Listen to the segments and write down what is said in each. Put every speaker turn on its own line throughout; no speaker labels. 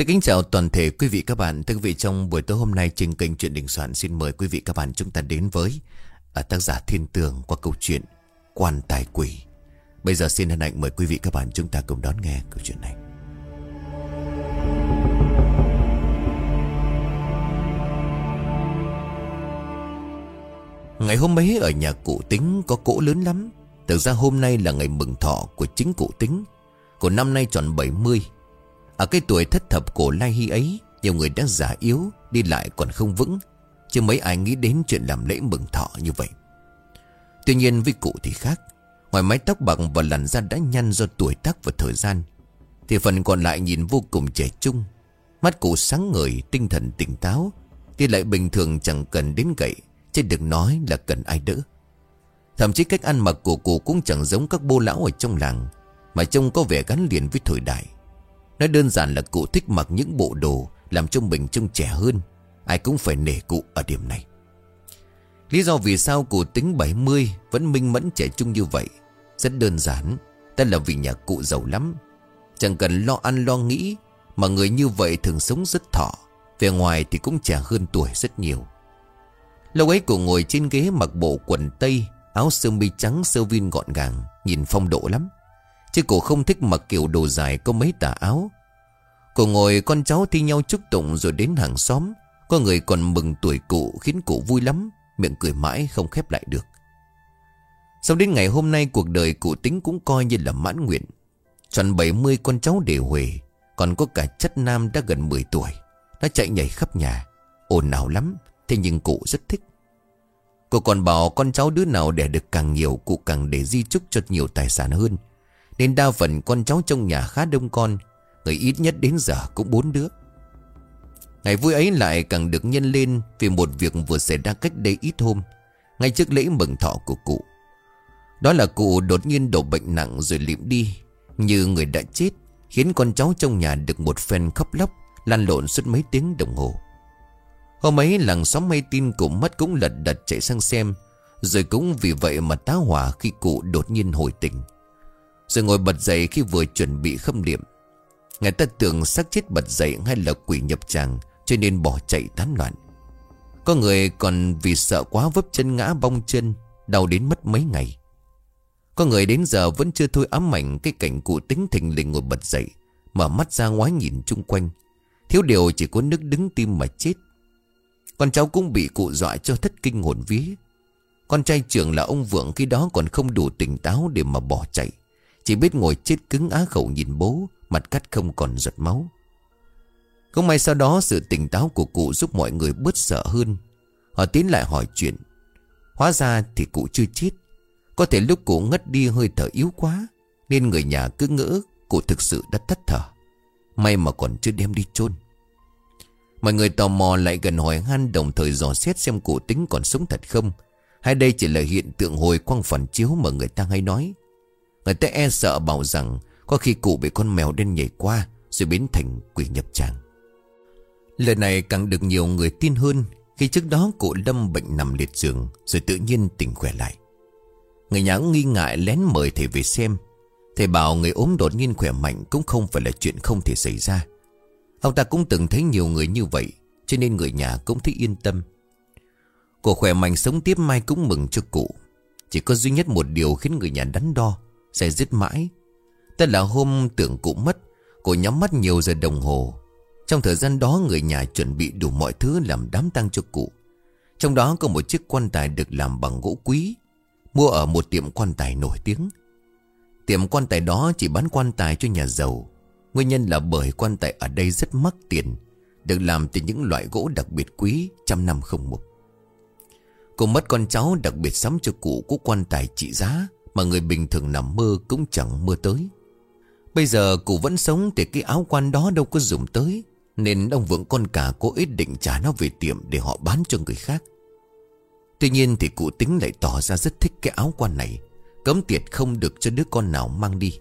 Xin kính chào toàn thể quý vị các bạn. Thưa quý vị, trong buổi tối hôm nay trên kênh truyện Đình Soạn, xin mời quý vị các bạn chúng ta đến với à, tác giả Thiên Tường qua câu chuyện Quan Tài Quỷ. Bây giờ xin hân hạnh mời quý vị các bạn chúng ta cùng đón nghe câu chuyện này. Ngày hôm ấy, ở nhà cụ tính có cỗ lớn lắm. Thực ra hôm nay là ngày mừng thọ của chính cụ tính. Của năm nay tròn 70. Ở cái tuổi thất thập cổ lai hy ấy, Nhiều người đã già yếu, Đi lại còn không vững. Chứ mấy ai nghĩ đến chuyện làm lễ mừng thọ như vậy. Tuy nhiên với cụ thì khác. Ngoài mái tóc bạc và làn da đã nhăn do tuổi tác và thời gian, Thì phần còn lại nhìn vô cùng trẻ trung. Mắt cụ sáng ngời, Tinh thần tỉnh táo Đi lại bình thường chẳng cần đến gậy, Chứ đừng nói là cần ai đỡ. Thậm chí cách ăn mặc của cụ cũng chẳng giống các bô lão ở trong làng, Mà trông có vẻ gắn liền với thời đại. Nói đơn giản là cụ thích mặc những bộ đồ Làm cho mình trông trẻ hơn. Ai cũng phải nể cụ ở điểm này. Lý do vì sao cụ tính 70 Vẫn minh mẫn trẻ trung như vậy, Rất đơn giản. Đó là vì nhà cụ giàu lắm. Chẳng cần lo ăn lo nghĩ, Mà người như vậy thường sống rất thọ. Về ngoài thì cũng trẻ hơn tuổi rất nhiều. Lâu ấy cụ ngồi trên ghế mặc bộ quần tây, Áo sơ mi trắng sơ vin gọn gàng, Nhìn phong độ lắm. Chứ cô không thích mặc kiểu đồ dài có mấy tà áo. Cô ngồi con cháu thi nhau chúc tụng rồi đến hàng xóm. Có người còn mừng tuổi cụ khiến cụ vui lắm, Miệng cười mãi không khép lại được. Sau đến ngày hôm nay, cuộc đời cụ tính cũng coi như là mãn nguyện. Tròn 70 con cháu đều huề, Còn có cả chất nam đã gần 10 tuổi. Nó chạy nhảy khắp nhà, ồn ào lắm, Thế nhưng cụ rất thích. Cô còn bảo con cháu đứa nào đẻ được càng nhiều, Cụ càng để di chúc cho nhiều tài sản hơn nên đa phần con cháu trong nhà khá đông con, Người ít nhất đến giờ cũng bốn đứa. Ngày vui ấy lại càng được nhân lên Vì một việc vừa xảy ra cách đây ít hôm, Ngay trước lễ mừng thọ của cụ. Đó là cụ đột nhiên đổ bệnh nặng rồi liệm đi, Như người đã chết, Khiến con cháu trong nhà được một phen khóc lóc, Lan lộn suốt mấy tiếng đồng hồ. Hôm ấy làng xóm mây tin cụ mất cũng lật đật chạy sang xem, Rồi cũng vì vậy mà tá hỏa khi cụ đột nhiên hồi tỉnh rồi ngồi bật dậy khi vừa chuẩn bị khâm liệm Người ta tưởng xác chết bật dậy hay là quỷ nhập tràng, Cho nên bỏ chạy tán loạn. Có người còn vì sợ quá vấp chân ngã bong chân, Đau đến mất mấy ngày. Có người đến giờ vẫn chưa thôi ám ảnh Cái cảnh cụ tính thình lình ngồi bật dậy, Mở mắt ra ngoái nhìn chung quanh. Thiếu điều chỉ có nước đứng tim mà chết. Con cháu cũng bị cụ dọa cho thất kinh hồn vía. Con trai trưởng là ông Vượng khi đó còn không đủ tỉnh táo để mà bỏ chạy chỉ biết ngồi chết cứng á khẩu nhìn bố, Mặt cắt không còn giọt máu. Không may sau đó sự tỉnh táo của cụ giúp mọi người bớt sợ hơn. Họ tiến lại hỏi chuyện. Hóa ra thì cụ chưa chết. Có thể lúc cụ ngất đi hơi thở yếu quá, Nên người nhà cứ ngỡ Cụ thực sự đã tắt thở. May mà còn chưa đem đi chôn. Mọi người tò mò lại gần hỏi han Đồng thời dò xét xem cụ tính còn sống thật không. Hay đây chỉ là hiện tượng hồi quang phản chiếu Mà người ta hay nói. Người ta e sợ bảo rằng Có khi cụ bị con mèo đen nhảy qua Rồi biến thành quỷ nhập tràng. Lời này càng được nhiều người tin hơn Khi trước đó cụ Lâm bệnh nằm liệt giường Rồi tự nhiên tỉnh khỏe lại. Người nhà nghi ngại lén mời thầy về xem. Thầy bảo người ốm đột nhiên khỏe mạnh Cũng không phải là chuyện không thể xảy ra. Ông ta cũng từng thấy nhiều người như vậy, Cho nên người nhà cũng thấy yên tâm. Cụ khỏe mạnh sống tiếp mai cũng mừng cho cụ. Chỉ có duy nhất một điều khiến người nhà đắn đo sẽ giết mãi. Tức là hôm tưởng cụ mất, Cô nhắm mắt nhiều giờ đồng hồ. Trong thời gian đó, người nhà chuẩn bị đủ mọi thứ Làm đám tang cho cụ. Trong đó có một chiếc quan tài được làm bằng gỗ quý, Mua ở một tiệm quan tài nổi tiếng. Tiệm quan tài đó chỉ bán quan tài cho nhà giàu. Nguyên nhân là bởi quan tài ở đây rất mắc tiền, Được làm từ những loại gỗ đặc biệt quý Trăm năm không mục Cô mất con cháu đặc biệt sắm cho cụ của quan tài trị giá mà người bình thường nằm mơ cũng chẳng mơ tới. Bây giờ cụ vẫn sống Thì cái áo quan đó đâu có dùng tới, Nên ông vượng con cả cố ý định trả nó về tiệm Để họ bán cho người khác. Tuy nhiên thì cụ tính lại tỏ ra rất thích cái áo quan này, Cấm tiệt không được cho đứa con nào mang đi.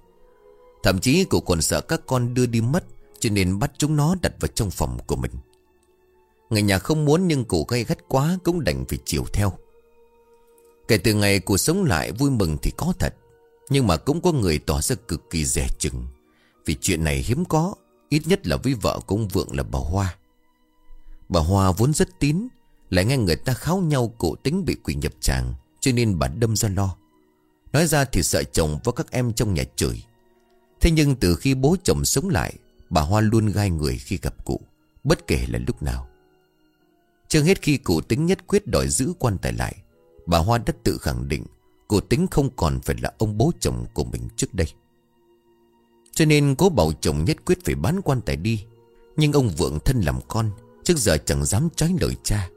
Thậm chí cụ còn sợ các con đưa đi mất, Cho nên bắt chúng nó đặt vào trong phòng của mình. Người nhà không muốn nhưng cụ gây gắt quá Cũng đành phải chiều theo. Kể từ ngày cuộc sống lại vui mừng thì có thật. Nhưng mà cũng có người tỏ ra cực kỳ rẻ chừng. Vì chuyện này hiếm có, Ít nhất là với vợ công Vượng là bà Hoa. Bà Hoa vốn rất tín, Lại nghe người ta kháo nhau cổ tính bị quỷ nhập tràng, Cho nên bà đâm ra lo. Nói ra thì sợ chồng và các em trong nhà chửi. Thế nhưng từ khi bố chồng sống lại, Bà Hoa luôn gai người khi gặp cụ, Bất kể là lúc nào. Chưa hết khi cụ tính nhất quyết đòi giữ quan tài lại Bà Hoa đã tự khẳng định Cụ tính không còn phải là ông bố chồng của mình trước đây. Cho nên cố bảo chồng nhất quyết phải bán quan tài đi. Nhưng ông vượng thân làm con, Trước giờ chẳng dám trái lời cha.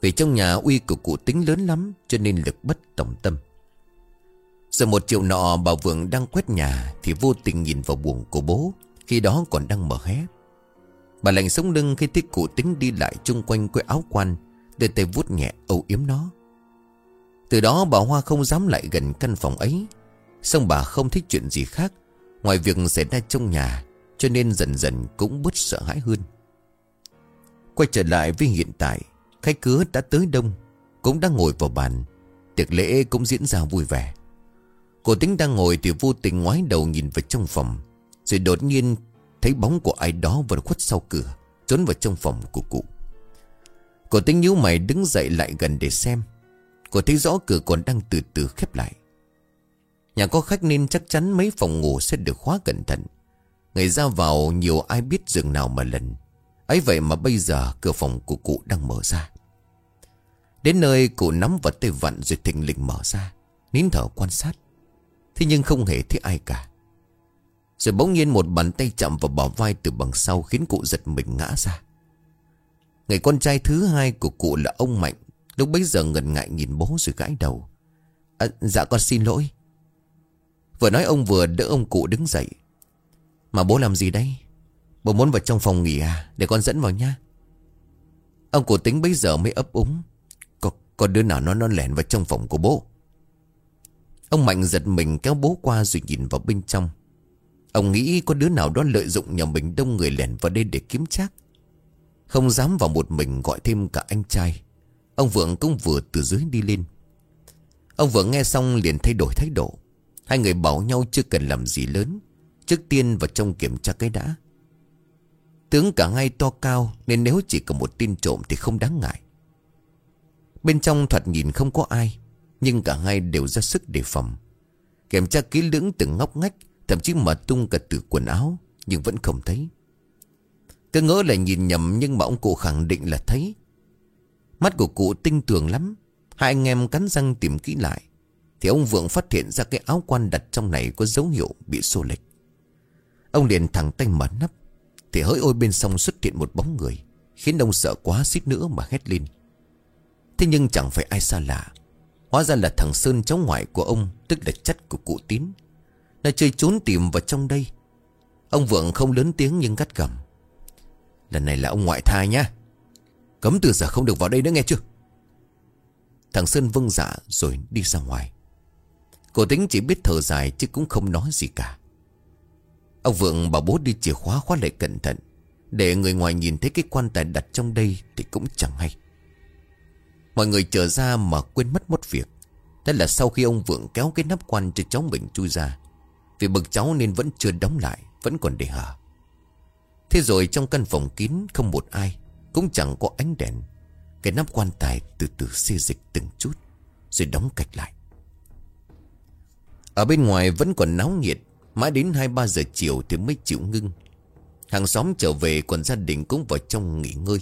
Vì trong nhà uy của cụ tính lớn lắm, Cho nên lực bất tổng tâm. Giờ một chiều nọ bà Vượng đang quét nhà, Thì vô tình nhìn vào buồng của bố, Khi đó còn đang mở hé. Bà lạnh sống lưng khi thấy cụ tính đi lại chung quanh quê áo quan Đưa tay vuốt nhẹ âu yếm nó. Từ đó bà Hoa không dám lại gần căn phòng ấy. Xong bà không thích chuyện gì khác. Ngoài việc xảy ra trong nhà, Cho nên dần dần cũng bớt sợ hãi hơn. Quay trở lại với hiện tại, Khách cứa đã tới đông, Cũng đang ngồi vào bàn. Tiệc lễ cũng diễn ra vui vẻ. Cô tính đang ngồi thì vô tình ngoái đầu nhìn vào trong phòng, Rồi đột nhiên thấy bóng của ai đó vừa khuất sau cửa, Trốn vào trong phòng của cụ. Cô tính nhíu mày đứng dậy lại gần để xem. Cô thấy rõ cửa còn đang từ từ khép lại. Nhà có khách nên chắc chắn mấy phòng ngủ sẽ được khóa cẩn thận. Người ra vào nhiều ai biết giường nào mà lần. Ấy vậy mà bây giờ cửa phòng của cụ đang mở ra. Đến nơi cụ nắm vật tay vặn rồi thình lình mở ra, Nín thở quan sát. Thế nhưng không hề thấy ai cả. Rồi bỗng nhiên một bàn tay chạm vào bả vai từ bằng sau Khiến cụ giật mình ngã ra. Người con trai thứ hai của cụ là ông Mạnh Lúc bấy giờ ngần ngại nhìn bố rồi gãi đầu. À, Dạ con xin lỗi. Vừa nói ông vừa đỡ ông cụ đứng dậy. Mà bố làm gì đây? Bố muốn vào trong phòng nghỉ à? Để con dẫn vào nha Ông cụ tính bấy giờ mới ấp úng. Có, có đứa nào nó nó lẻn vào trong phòng của bố? Ông Mạnh giật mình kéo bố qua rồi nhìn vào bên trong. Ông nghĩ có đứa nào đó lợi dụng nhà mình đông người lẻn vào đây để kiếm chắc. Không dám vào một mình gọi thêm cả anh trai. Ông Vượng cũng vừa từ dưới đi lên. Ông Vượng nghe xong liền thay đổi thái độ. Hai người bảo nhau chưa cần làm gì lớn. Trước tiên vào trong kiểm tra cái đã. Tướng cả hai to cao Nên nếu chỉ có một tin trộm thì không đáng ngại. Bên trong thoạt nhìn không có ai, Nhưng cả hai đều ra sức đề phòng. Kiểm tra kỹ lưỡng từng ngóc ngách, Thậm chí mở tung cả từ quần áo, Nhưng vẫn không thấy. Cứ ngỡ là nhìn nhầm Nhưng mà ông cụ khẳng định là thấy. Mắt của cụ tinh tường lắm. Hai anh em cắn răng tìm kỹ lại. Thì ông Vượng phát hiện ra cái áo quan đặt trong này Có dấu hiệu bị xô lệch. Ông liền thẳng tay mở nắp. Thì hỡi ôi bên sông xuất hiện một bóng người, Khiến ông sợ quá xít nữa mà hét lên. Thế nhưng chẳng phải ai xa lạ. Hóa ra là thằng Sơn cháu ngoại của ông, Tức là chất của cụ tín. Nó chơi trốn tìm vào trong đây. Ông Vượng không lớn tiếng nhưng gắt gầm. Lần này là ông ngoại thai nhá. Cấm từ giờ không được vào đây nữa nghe chưa? Thằng Sơn vâng dạ rồi đi ra ngoài. Cô tính chỉ biết thở dài chứ cũng không nói gì cả. Ông Vượng bảo bố đi chìa khóa khóa lại cẩn thận. Để người ngoài nhìn thấy cái quan tài đặt trong đây Thì cũng chẳng hay. Mọi người trở ra mà quên mất một việc. Đó là sau khi ông Vượng kéo cái nắp quan cho cháu mình chui ra, Vì bực cháu nên vẫn chưa đóng lại, Vẫn còn để hở. Thế rồi trong căn phòng kín không một ai. Cũng chẳng có ánh đèn. Cái nắp quan tài từ từ xê dịch từng chút, Rồi đóng cạch lại. Ở bên ngoài vẫn còn náo nhiệt, Mãi đến 2-3 giờ chiều thì mới chịu ngưng. Hàng xóm trở về, còn gia đình cũng vào trong nghỉ ngơi.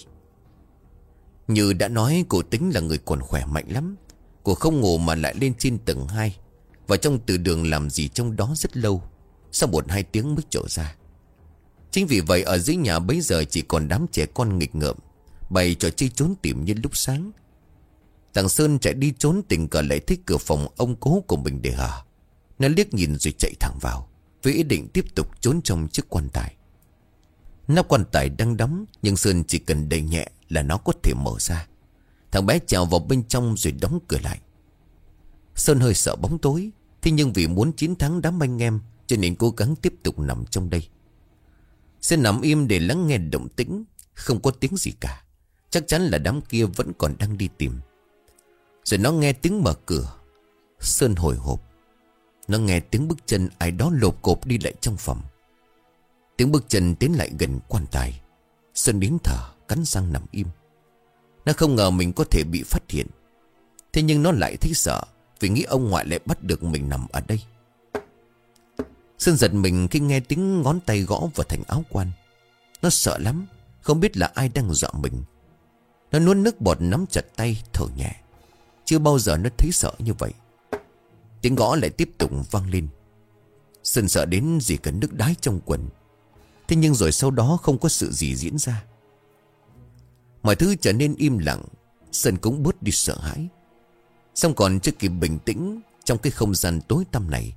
Như đã nói, cô tính là người còn khỏe mạnh lắm. Cô không ngủ mà lại lên trên tầng 2 Và trong từ đường làm gì trong đó rất lâu. Sau một hai tiếng mới trở ra. Chính vì vậy, ở dưới nhà bấy giờ chỉ còn đám trẻ con nghịch ngợm. Bày trò chơi trốn tìm như lúc sáng. Thằng Sơn chạy đi trốn tình cờ lại thích cửa phòng ông cố của mình để hở Nó liếc nhìn rồi chạy thẳng vào, Với ý định tiếp tục trốn trong chiếc quan tài. Nắp quan tài đang đóng, Nhưng Sơn chỉ cần đẩy nhẹ là nó có thể mở ra. Thằng bé trèo vào bên trong rồi đóng cửa lại. Sơn hơi sợ bóng tối, Thế nhưng vì muốn chiến thắng đám anh em, Cho nên cố gắng tiếp tục nằm trong đây. Sơn nằm im để lắng nghe động tĩnh, Không có tiếng gì cả. Chắc chắn là đám kia vẫn còn đang đi tìm. Rồi nó nghe tiếng mở cửa. Sơn hồi hộp. Nó nghe tiếng bước chân ai đó lộp cộp đi lại trong phòng. Tiếng bước chân tiến lại gần quan tài. Sơn nín thở, cắn răng nằm im. Nó không ngờ mình có thể bị phát hiện. Thế nhưng nó lại thấy sợ, Vì nghĩ ông ngoại lại bắt được mình nằm ở đây. Sơn giật mình khi nghe tiếng ngón tay gõ vào thành áo quan. Nó sợ lắm, Không biết là ai đang dọa mình. Nó nuốt nước bọt nắm chặt tay, thở nhẹ. Chưa bao giờ nó thấy sợ như vậy. Tiếng gõ lại tiếp tục vang lên. Sơn sợ đến gì cần nước đái trong quần. Thế nhưng rồi sau đó không có sự gì diễn ra. Mọi thứ trở nên im lặng. Sơn cũng bớt đi sợ hãi. Xong còn chưa kịp bình tĩnh Trong cái không gian tối tăm này,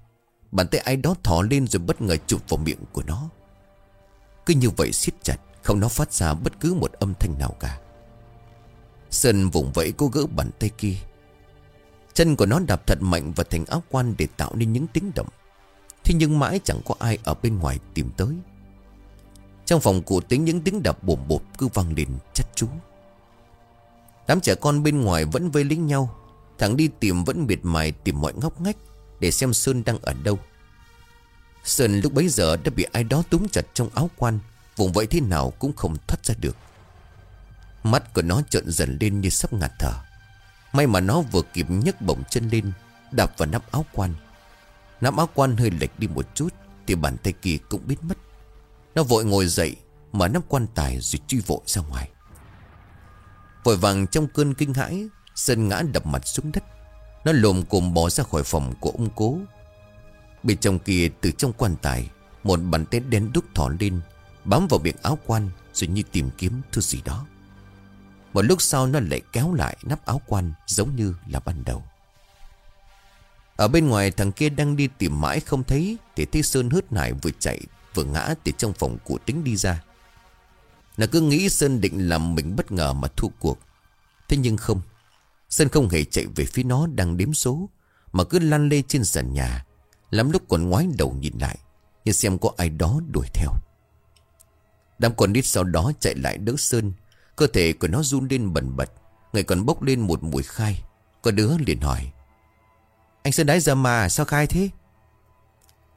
Bàn tay ai đó thỏ lên rồi bất ngờ chụp vào miệng của nó. Cứ như vậy siết chặt, Không nó phát ra bất cứ một âm thanh nào cả. Sơn vùng vẫy cố gỡ bàn tay kia. Chân của nó đạp thật mạnh vào thành áo quan Để tạo nên những tiếng động. Thế nhưng mãi chẳng có ai ở bên ngoài tìm tới. Trong phòng cụ tính những tiếng đập bồm bột cứ vang lên chất chú Đám trẻ con bên ngoài vẫn vây lính nhau. Thằng đi tìm vẫn miệt mài tìm mọi ngóc ngách Để xem Sơn đang ở đâu. Sơn lúc bấy giờ đã bị ai đó túm chặt trong áo quan Vùng vẫy thế nào cũng không thoát ra được. Mắt của nó trợn dần lên như sắp ngạt thở. May mà nó vừa kịp nhấc bổng chân lên, Đạp vào nắp áo quan. Nắp áo quan hơi lệch đi một chút Thì bàn tay kia cũng biết mất. Nó vội ngồi dậy, Mở nắp quan tài rồi truy vội ra ngoài. Vội vàng trong cơn kinh hãi, Sơn ngã đập mặt xuống đất. Nó lồm cồm bỏ ra khỏi phòng của ông cố. Bên trong kia, từ trong quan tài, Một bàn tay đen đúc thỏ lên, Bám vào miệng áo quan Rồi như tìm kiếm thứ gì đó. Một lúc sau nó lại kéo lại nắp áo quan Giống như là ban đầu. Ở bên ngoài thằng kia đang đi tìm mãi không thấy, Thì thấy Sơn hớt nải vừa chạy, Vừa ngã từ trong phòng của tính đi ra. Nó cứ nghĩ Sơn định làm mình bất ngờ mà thua cuộc. Thế nhưng không, Sơn không hề chạy về phía nó đang đếm số, Mà cứ lăn lê trên sàn nhà, Lắm lúc còn ngoái đầu nhìn lại, Như xem có ai đó đuổi theo. Đám con nít sau đó chạy lại đỡ Sơn Cơ thể của nó run lên bẩn bật. Người còn bốc lên một mùi khai. Có đứa liền hỏi, Anh Sơn đái ra mà sao khai thế?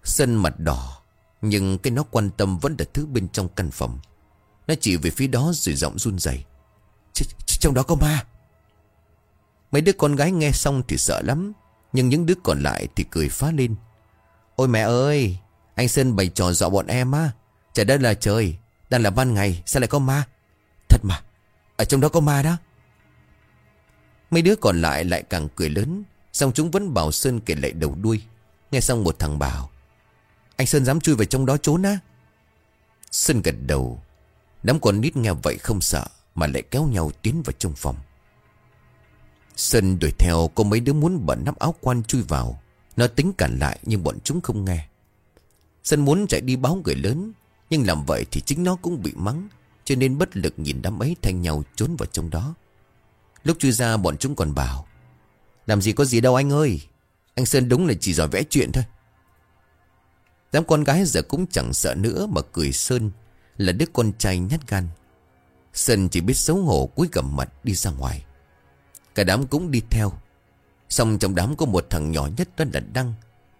Sơn mặt đỏ, Nhưng cái nó quan tâm vẫn là thứ bên trong căn phòng. Nó chỉ về phía đó rồi giọng run rẩy Trong đó có ma. Mấy đứa con gái nghe xong thì sợ lắm, Nhưng những đứa còn lại thì cười phá lên. Ôi mẹ ơi, Anh Sơn bày trò dọa bọn em á. Trời đất là trời, Đang là ban ngày, sao lại có ma? Ở trong đó có ma đó. Mấy đứa còn lại lại càng cười lớn, Xong chúng vẫn bảo Sơn kể lại đầu đuôi. Nghe xong một thằng bảo, Anh Sơn dám chui vào trong đó trốn á? Sơn gật đầu, Đám con nít nghe vậy không sợ Mà lại kéo nhau tiến vào trong phòng. Sơn đuổi theo, có mấy đứa muốn bận nắp áo quan chui vào. Nó tính cản lại nhưng bọn chúng không nghe. Sơn muốn chạy đi báo người lớn, Nhưng làm vậy thì chính nó cũng bị mắng. Cho nên bất lực nhìn đám ấy thanh nhau trốn vào trong đó. Lúc chui ra, bọn chúng còn bảo, Làm gì có gì đâu anh ơi, Anh Sơn đúng là chỉ giỏi vẽ chuyện thôi. Đám con gái giờ cũng chẳng sợ nữa mà cười Sơn Là đứa con trai nhát gan. Sơn chỉ biết xấu hổ cúi gầm mặt đi ra ngoài. Cả đám cũng đi theo. Xong trong đám có một thằng nhỏ nhất đó là Đăng.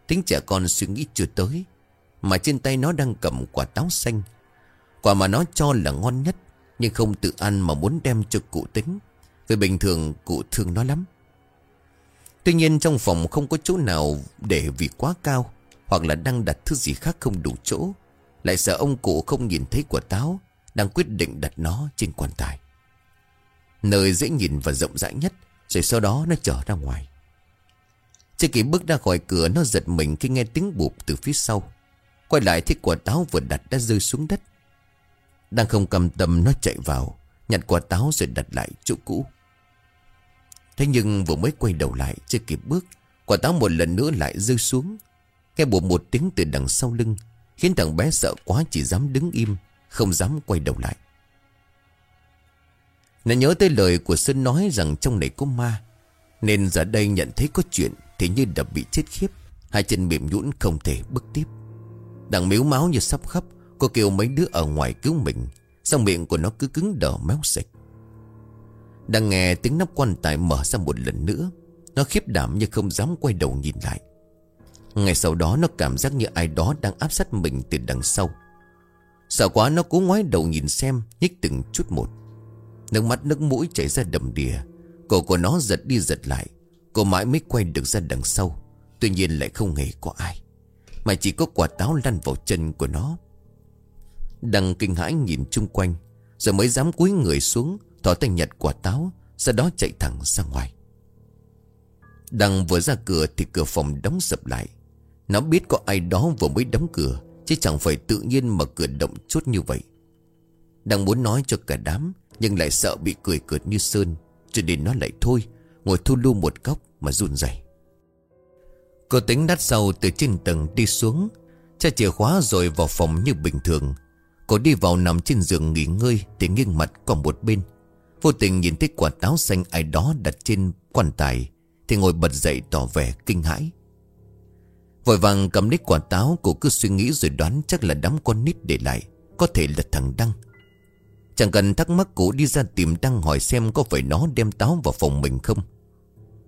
Tính trẻ con suy nghĩ chưa tới, Mà trên tay nó đang cầm quả táo xanh. Quả mà nó cho là ngon nhất, Nhưng không tự ăn mà muốn đem cho cụ tính. Vì bình thường, cụ thương nó lắm. Tuy nhiên trong phòng không có chỗ nào để vì quá cao, Hoặc là đang đặt thứ gì khác không đủ chỗ. Lại sợ ông cụ không nhìn thấy quả táo, Đang quyết định đặt nó trên quan tài. Nơi dễ nhìn và rộng rãi nhất, Rồi sau đó nó trở ra ngoài. Chưa kịp bước ra khỏi cửa, Nó giật mình khi nghe tiếng bụp từ phía sau. Quay lại thấy quả táo vừa đặt đã rơi xuống đất. Đang không cầm tâm nó chạy vào, Nhặt quả táo rồi đặt lại chỗ cũ. Thế nhưng vừa mới quay đầu lại, Chưa kịp bước, Quả táo một lần nữa lại rơi xuống. Nghe bộ một tiếng từ đằng sau lưng, Khiến thằng bé sợ quá chỉ dám đứng im, Không dám quay đầu lại. Nó nhớ tới lời của Sơn nói rằng trong này có ma, Nên giờ đây nhận thấy có chuyện Thì như đập bị chết khiếp, Hai chân mềm nhũn không thể bước tiếp. Đằng miếu máu như sắp khắp Cô kêu mấy đứa ở ngoài cứu mình, Xong miệng của nó cứ cứng đờ méo sạch Đang nghe tiếng nắp quan tài mở ra một lần nữa, Nó khiếp đảm như không dám quay đầu nhìn lại. Ngày sau đó nó cảm giác như ai đó đang áp sát mình từ đằng sau. Sợ quá nó cố ngoái đầu nhìn xem, Nhích từng chút một. Nước mắt, nước mũi chảy ra đầm đìa. Cổ của nó giật đi giật lại, Cô mãi mới quay được ra đằng sau. Tuy nhiên lại không hề có ai, Mà chỉ có quả táo lăn vào chân của nó. Đằng kinh hãi nhìn chung quanh, Rồi mới dám cúi người xuống, Thỏ tay nhặt quả táo, Sau đó chạy thẳng ra ngoài. Đằng vừa ra cửa thì cửa phòng đóng sập lại. Nó biết có ai đó vừa mới đóng cửa, Chứ chẳng phải tự nhiên mà cửa động chốt như vậy. Đang muốn nói cho cả đám, Nhưng lại sợ bị cười cợt như Sơn, Cho nên nó lại thôi, Ngồi thu lưu một góc mà run rẩy. Cô tính đắt sau từ trên tầng đi xuống, Cha chìa khóa rồi vào phòng như bình thường Cô đi vào nằm trên giường nghỉ ngơi Thì nghiêng mặt qua một bên. Vô tình nhìn thấy quả táo xanh ai đó đặt trên quan tài, Thì ngồi bật dậy tỏ vẻ kinh hãi. Vội vàng cầm lấy quả táo, Cô cứ suy nghĩ rồi đoán chắc là đám con nít để lại, Có thể là thằng Đăng. Chẳng cần thắc mắc cụ đi ra tìm Đăng hỏi xem có phải nó đem táo vào phòng mình không.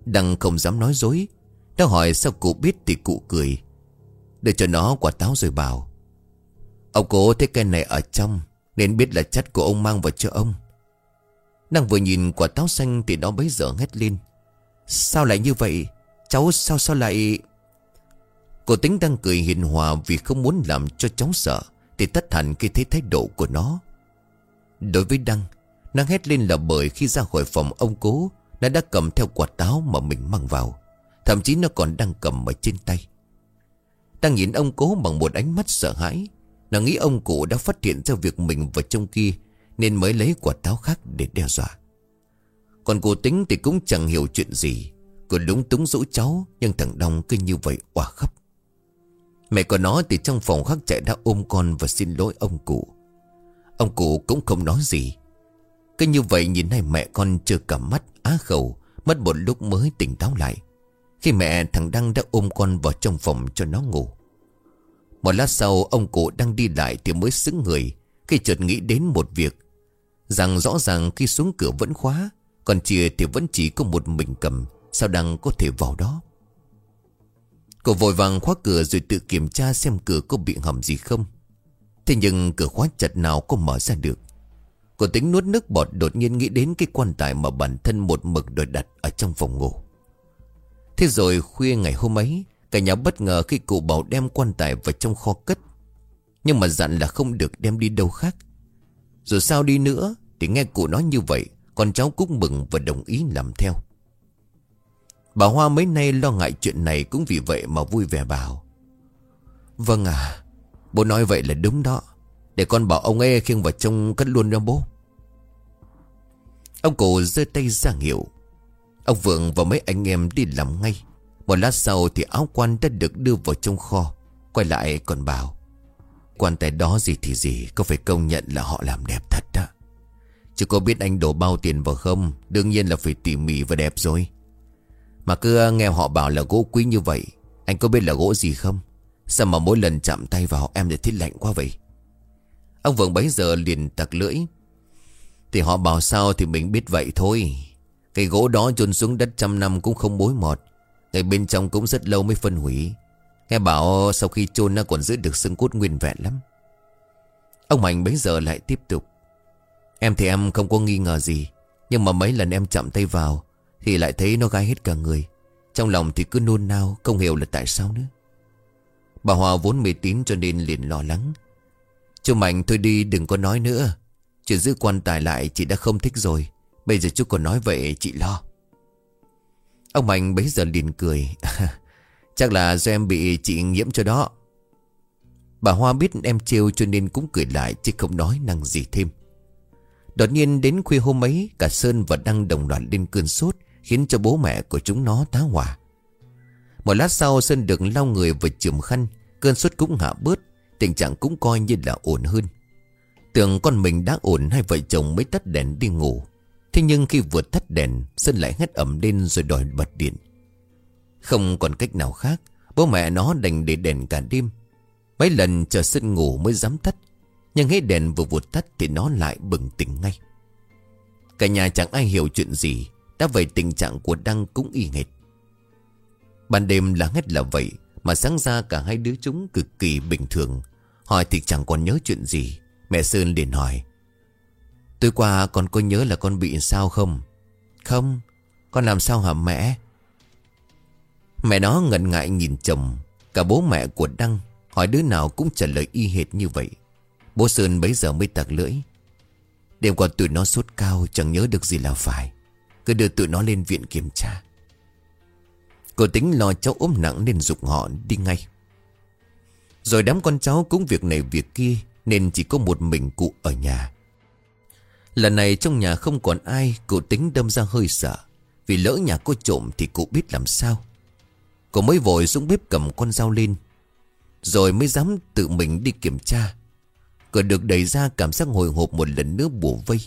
Đăng không dám nói dối. Nó hỏi sao cụ biết thì cụ cười. Để cho nó quả táo rồi bảo Ông cố thấy cây này ở trong, Nên biết là chất của ông mang vào cho ông. Năng vừa nhìn quả táo xanh Thì nó bấy giờ hét lên. Sao lại như vậy? Cháu sao sao lại Cô tính đang cười hiền hòa Vì không muốn làm cho cháu sợ, Thì tất hẳn khi thấy thái độ của nó. Đối với Đăng năng hét lên là bởi khi ra khỏi phòng ông cố Nó đã cầm theo quả táo mà mình mang vào. Thậm chí nó còn đang cầm ở trên tay. Đang nhìn ông cố bằng một ánh mắt sợ hãi. Nó nghĩ ông cụ đã phát hiện ra việc mình vào trong kia, Nên mới lấy quả táo khác để đe dọa. Còn cô tính thì cũng chẳng hiểu chuyện gì. Cô đúng túng dỗ cháu, Nhưng thằng Đông cứ như vậy quả khắp Mẹ của nó thì trong phòng khác chạy đã ôm con và xin lỗi ông cụ. Ông cụ cũng không nói gì. Cứ như vậy nhìn hai mẹ con chưa cả mắt, á khẩu, Mất một lúc mới tỉnh táo lại. Khi mẹ thằng Đăng đã ôm con vào trong phòng cho nó ngủ. Một lát sau, ông cụ đang đi lại thì mới xứng người, Khi chợt nghĩ đến một việc. Rằng rõ ràng khi xuống cửa vẫn khóa, Còn chìa thì vẫn chỉ có một mình cầm, Sao đang có thể vào đó? Cô vội vàng khóa cửa rồi tự kiểm tra xem cửa có bị hầm gì không. Thế nhưng cửa khóa chặt nào có mở ra được. Cô tính nuốt nước bọt đột nhiên nghĩ đến cái quan tài mà bản thân một mực đòi đặt ở trong phòng ngủ. Thế rồi khuya ngày hôm ấy Cả nhà bất ngờ khi cụ bảo đem quan tài vào trong kho cất. Nhưng mà dặn là không được đem đi đâu khác. Rồi sao đi nữa Thì nghe cụ nói như vậy, Con cháu cũng mừng và đồng ý làm theo. Bà Hoa mấy nay lo ngại chuyện này Cũng vì vậy mà vui vẻ bảo. Vâng à Bố nói vậy là đúng đó. Để con bảo ông ấy khiêng vào trong cất luôn cho bố. Ông cụ giơ tay ra hiệu. Ông Vượng và mấy anh em đi làm ngay. Một lát sau thì áo quan đã được đưa vào trong kho, Quay lại còn bảo, Quan tài đó gì thì gì, Có phải công nhận là họ làm đẹp thật đó? Chứ có biết anh đổ bao tiền vào không? Đương nhiên là phải tỉ mỉ và đẹp rồi. Mà cứ nghe họ bảo là gỗ quý như vậy, Anh có biết là gỗ gì không? Sao mà mỗi lần chạm tay vào em lại thích lạnh quá vậy? Ông Vượng bấy giờ liền tặc lưỡi, Thì họ bảo sao thì mình biết vậy thôi. Cây gỗ đó chôn xuống đất trăm năm cũng không bối mọt người bên trong cũng rất lâu mới phân hủy. Nghe bảo sau khi chôn nó còn giữ được xương cốt nguyên vẹn lắm. Ông Mạnh bấy giờ lại tiếp tục. Em thì em không có nghi ngờ gì, Nhưng mà mấy lần em chạm tay vào Thì lại thấy nó gai hết cả người. Trong lòng thì cứ nôn nao, Không hiểu là tại sao nữa. Bà Hòa vốn mê tín cho nên liền lo lắng. Chú Mạnh, thôi đi, đừng có nói nữa. Chuyện giữ quan tài lại chị đã không thích rồi. Bây giờ chú còn nói vậy, chị lo. Ông Mạnh bấy giờ liền cười. Chắc là do em bị chị nhiễm cho đó. Bà Hoa biết em trêu cho nên cũng cười lại, Chứ không nói năng gì thêm. Đột nhiên đến khuya hôm ấy, Cả Sơn và Đăng đồng loạt lên cơn sốt, Khiến cho bố mẹ của chúng nó tá hỏa. Một lát sau, Sơn được lau người và chườm khăn, Cơn sốt cũng hạ bớt, Tình trạng cũng coi như là ổn hơn. Tưởng con mình đã ổn, Hai vợ chồng mới tắt đèn đi ngủ. Thế nhưng khi vừa tắt đèn, Sơn lại hét ẩm lên rồi đòi bật điện. Không còn cách nào khác, Bố mẹ nó đành để đèn cả đêm. Mấy lần chờ Sơn ngủ mới dám tắt, Nhưng hết đèn vừa vụt tắt Thì nó lại bừng tỉnh ngay. Cả nhà chẳng ai hiểu chuyện gì, Đã vậy tình trạng của Đăng cũng y nghệt Ban đêm là hết là vậy Mà sáng ra cả hai đứa chúng cực kỳ bình thường. Hỏi thì chẳng còn nhớ chuyện gì, Mẹ Sơn liền hỏi Tối qua con có nhớ là con bị sao không? Không, Con làm sao hả mẹ? Mẹ nó ngần ngại nhìn chồng, Cả bố mẹ của Đăng Hỏi đứa nào cũng trả lời y hệt như vậy. Bố Sơn bấy giờ mới tặc lưỡi. Đêm qua tụi nó sốt cao, Chẳng nhớ được gì là phải. Cứ đưa tụi nó lên viện kiểm tra. Cô tính lo cháu ốm nặng Nên dục họ đi ngay. Rồi đám con cháu cũng việc này việc kia, Nên chỉ có một mình cụ ở nhà. Lần này trong nhà không còn ai, Cụ tính đâm ra hơi sợ. Vì lỡ nhà có trộm thì cụ biết làm sao. Cô mới vội xuống bếp cầm con dao lên, Rồi mới dám tự mình đi kiểm tra. Cửa được đẩy ra, cảm giác hồi hộp một lần nữa bùa vây.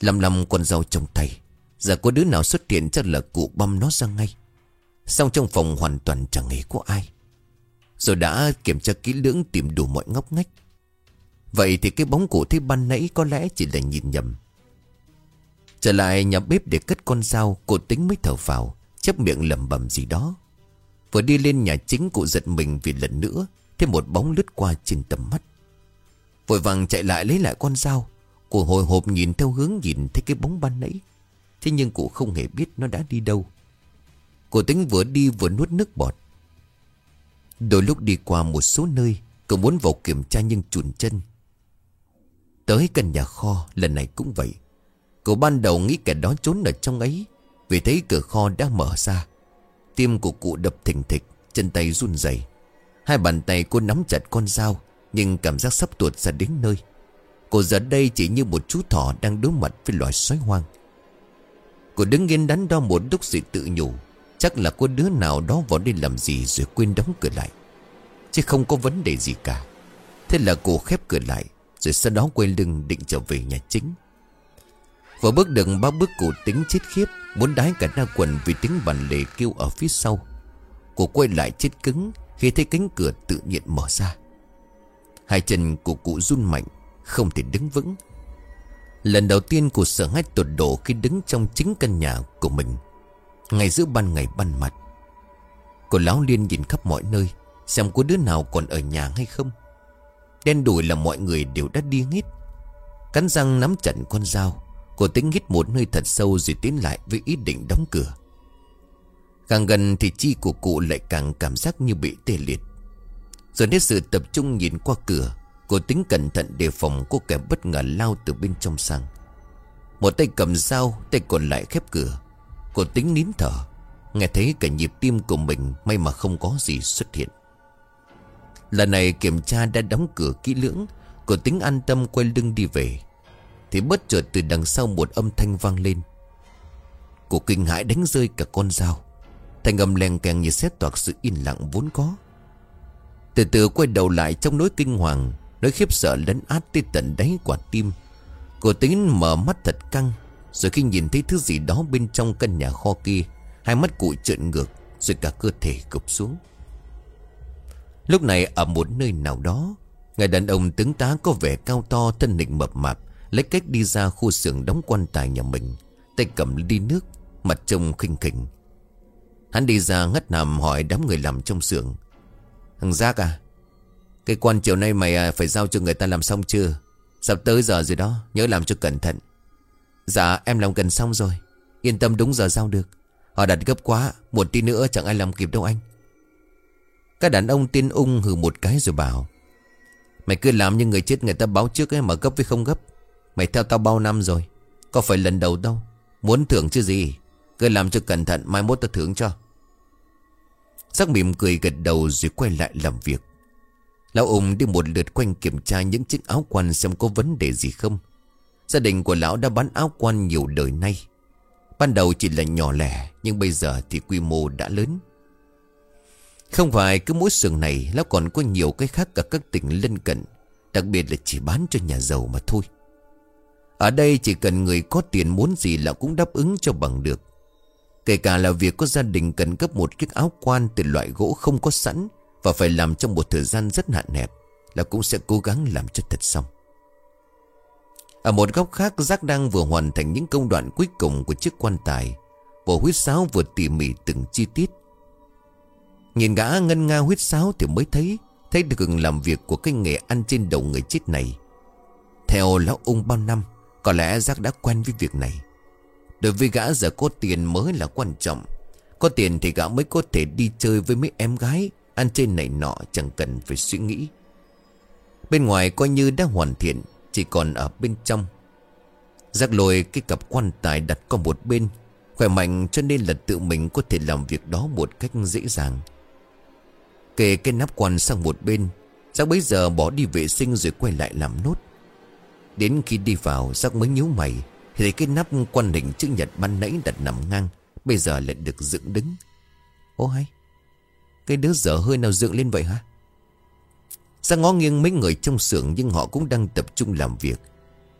Lầm lầm con dao trong tay. Giờ có đứa nào xuất hiện chắc là cụ băm nó ra ngay. Xong trong phòng hoàn toàn chẳng hề có ai. Rồi đã kiểm tra kỹ lưỡng tìm đủ mọi ngóc ngách. Vậy thì cái bóng cụ thấy ban nãy có lẽ chỉ là nhìn nhầm. Trở lại nhà bếp để cất con dao, Cô tính mới thở vào Chấp miệng lẩm bẩm gì đó. Vừa đi lên nhà chính cụ giật mình vì lần nữa Thêm một bóng lướt qua trên tầm mắt. Vội vàng chạy lại lấy lại con dao. Cụ hồi hộp nhìn theo hướng nhìn thấy cái bóng ban nãy. Thế nhưng cụ không hề biết nó đã đi đâu. Cụ tính vừa đi vừa nuốt nước bọt. Đôi lúc đi qua một số nơi Cậu muốn vào kiểm tra nhưng chùn chân. Tới căn nhà kho, lần này cũng vậy. Cậu ban đầu nghĩ kẻ đó trốn ở trong ấy, Vì thấy cửa kho đã mở ra. Tim của cụ đập thình thịch, Chân tay run rẩy. Hai bàn tay cô nắm chặt con dao, Nhưng cảm giác sắp tuột ra đến nơi. Cô giờ đây chỉ như một chú thỏ Đang đối mặt với loài sói hoang. Cô đứng yên đắn đo một lúc sự tự nhủ, Chắc là có đứa nào đó vào đây làm gì Rồi quên đóng cửa lại. Chứ không có vấn đề gì cả. Thế là cô khép cửa lại rồi sau đó quay lưng định trở về nhà chính. Vừa bước được ba bước cụ tính chết khiếp, Muốn đái cả ra quần vì tiếng bàn lề kêu ở phía sau. Cụ quay lại chết cứng, Khi thấy cánh cửa tự nhiên mở ra. Hai chân của cụ run mạnh, Không thể đứng vững. Lần đầu tiên cụ sợ hãi tột độ Khi đứng trong chính căn nhà của mình. Ngày giữa ban ngày ban mặt, Cô láo liên nhìn khắp mọi nơi, Xem có đứa nào còn ở nhà hay không. Đen đủi là mọi người đều đã đi hết Cắn răng nắm chặt con dao, Cô tính hít một hơi thật sâu rồi tiến lại với ý định đóng cửa. Càng gần thì chi của cụ lại càng cảm giác như bị tê liệt. Rồi hết sự tập trung nhìn qua cửa, Cô tính cẩn thận đề phòng cô kẻ bất ngờ lao từ bên trong sang. Một tay cầm dao, Tay còn lại khép cửa. Cô tính nín thở, Nghe thấy cả nhịp tim của mình May mà không có gì xuất hiện. Lần này kiểm tra đã đóng cửa kỹ lưỡng Cô tính an tâm quay lưng đi về. Thì bất chợt từ đằng sau một âm thanh vang lên. Cô kinh hãi đánh rơi cả con dao. Thành âm len kèng như xét toạc sự yên lặng vốn có. Từ từ quay đầu lại trong nỗi kinh hoàng, Nỗi khiếp sợ lấn át tới tận đáy quả tim. Cô tính mở mắt thật căng, Rồi khi nhìn thấy thứ gì đó bên trong căn nhà kho kia, Hai mắt cụ trợn ngược, Rồi cả cơ thể gục xuống. Lúc này ở một nơi nào đó, Người đàn ông tướng tá có vẻ cao to, Thân hình mập mạp, Lấy cách đi ra khu xưởng đóng quan tài nhà mình, Tay cầm đi nước, Mặt trông khinh khỉnh. Hắn đi ra ngất nằm hỏi đám người làm trong xưởng. Thằng Giác à Cái quan chiều nay mày à, phải giao cho người ta làm xong chưa? Sắp tới giờ rồi đó, Nhớ làm cho cẩn thận. Dạ em làm gần xong rồi. Yên tâm đúng giờ giao được. Họ đặt gấp quá, Một tí nữa chẳng ai làm kịp đâu anh. Các đàn ông tiên ung hừ một cái rồi bảo, Mày cứ làm như người chết người ta báo trước ấy Mà gấp với không gấp. Mày theo tao bao năm rồi, Có phải lần đầu đâu Muốn thưởng chứ gì? Cứ làm cho cẩn thận, mai mốt tao thưởng cho. Sắc mỉm cười gật đầu rồi quay lại làm việc. Lão ung đi một lượt quanh kiểm tra những chiếc áo quan xem có vấn đề gì không. Gia đình của lão đã bán áo quan nhiều đời nay. Ban đầu chỉ là nhỏ lẻ, Nhưng bây giờ thì quy mô đã lớn. Không phải cứ mỗi sườn này Lão còn có nhiều cái khác ở các tỉnh lân cận, Đặc biệt là chỉ bán cho nhà giàu mà thôi. Ở đây chỉ cần người có tiền muốn gì là cũng đáp ứng cho bằng được. Kể cả là việc có gia đình cần cấp một chiếc áo quan từ loại gỗ không có sẵn Và phải làm trong một thời gian rất hạn hẹp Là cũng sẽ cố gắng làm cho thật xong. Ở một góc khác, Giác đang vừa hoàn thành những công đoạn cuối cùng của chiếc quan tài Vừa huyết sáo vừa tỉ mỉ từng chi tiết. Nhìn gã ngân nga huyết sáo thì mới thấy Thấy được làm việc của cái nghề ăn trên đầu người chết này. Theo lão ung bao năm, Có lẽ Giác đã quen với việc này. Đối với gã giờ có tiền mới là quan trọng. Có tiền thì gã mới có thể đi chơi với mấy em gái, Ăn trên này nọ chẳng cần phải suy nghĩ. Bên ngoài coi như đã hoàn thiện, Chỉ còn ở bên trong. Giác lôi cái cặp quan tài đặt qua một bên, Khỏe mạnh cho nên là tự mình có thể làm việc đó một cách dễ dàng. Kể cái nắp quan sang một bên. Giác bấy giờ bỏ đi vệ sinh rồi quay lại làm nốt. Đến khi đi vào, Giác mới nhíu mày Thì cái nắp quan hình chữ nhật ban nãy đặt nằm ngang, Bây giờ lại được dựng đứng. Ô hay, Cái đứa dở hơi nào dựng lên vậy hả? Giác ngó nghiêng mấy người trong xưởng Nhưng họ cũng đang tập trung làm việc.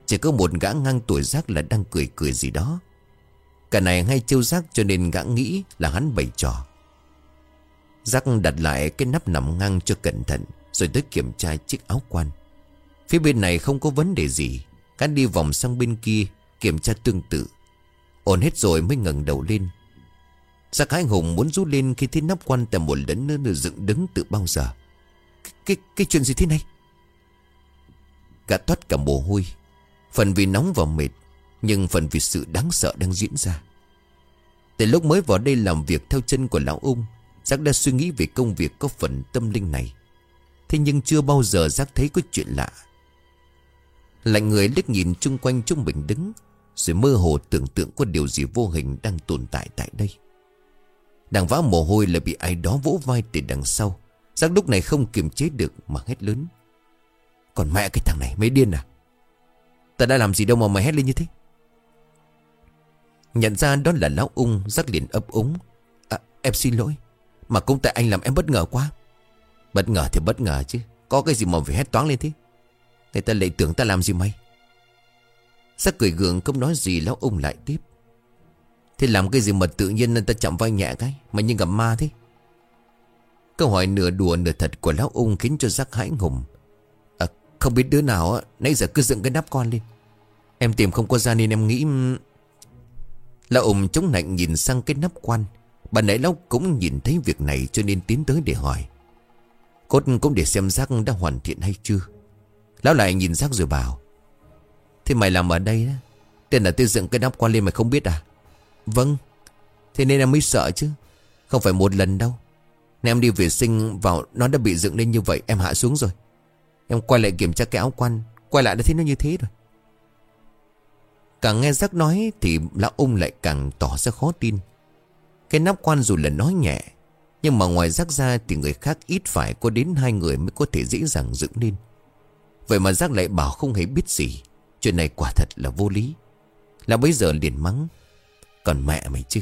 Chỉ có một gã ngang tuổi Giác là đang cười cười gì đó. Cả này hay trêu Giác cho nên gã nghĩ là hắn bày trò. Giác đặt lại cái nắp nằm ngang cho cẩn thận Rồi tới kiểm tra chiếc áo quan. Phía bên này không có vấn đề gì Gã đi vòng sang bên kia Kiểm tra tương tự. Ổn hết rồi mới ngẩng đầu lên. Giác hãi hùng muốn rút lên khi thấy nắp quan tầm một lần nữa dựng đứng từ bao giờ. Cái, cái, chuyện gì thế này? Cả toát cả mồ hôi Phần vì nóng và mệt Nhưng phần vì sự đáng sợ đang diễn ra. Từ lúc mới vào đây làm việc theo chân của lão ung Giác đã suy nghĩ về công việc có phần tâm linh này. Thế nhưng chưa bao giờ Giác thấy có chuyện lạ. Lạnh người liếc nhìn chung quanh chúng mình đứng Rồi mơ hồ tưởng tượng có điều gì vô hình đang tồn tại tại đây. Đang vã mồ hôi là bị ai đó vỗ vai từ đằng sau. Giác lúc này không kiềm chế được mà hét lớn. Còn mẹ cái thằng này mới điên à? Ta đã làm gì đâu mà mày hét lên như thế? Nhận ra đó là lão ung Giác liền ấp úng. À, Em xin lỗi. Mà cũng tại anh làm em bất ngờ quá. Bất ngờ thì bất ngờ chứ. Có cái gì mà phải hét toáng lên thế? Người ta lại tưởng ta làm gì mày? Sắc cười gượng không nói gì Lão ung lại tiếp. Thế làm cái gì mà tự nhiên nên ta chạm vai nhẹ cái? Mà như gặp ma thế. Câu hỏi nửa đùa nửa thật của lão ung Khiến cho giác hãi hùng à, Không biết đứa nào á Nãy giờ cứ dựng cái nắp con lên. Em tìm không có ra nên em nghĩ Lão ung chống nạnh nhìn sang cái nắp quan. Bà nãy lóc cũng nhìn thấy việc này Cho nên tiến tới để hỏi. Cốt cũng để xem giác đã hoàn thiện hay chưa. Lão lại nhìn giác rồi bảo, Thế mày làm ở đây đó Tên là tôi dựng cái nắp quan lên mày không biết à? Vâng Thế nên em mới sợ chứ, Không phải một lần đâu. Nên em đi vệ sinh vào Nó đã bị dựng lên như vậy, Em hạ xuống rồi. Em quay lại kiểm tra cái áo quan, Quay lại đã thấy nó như thế rồi. Càng nghe giác nói Thì lão ung lại càng tỏ ra khó tin. Cái nắp quan dù là nói nhẹ, Nhưng mà ngoài giác ra Thì người khác ít phải có đến hai người Mới có thể dễ dàng dựng lên. Vậy mà giác lại bảo không hề biết gì, Chuyện này quả thật là vô lý. Là bây giờ liền mắng, Còn mẹ mày chứ?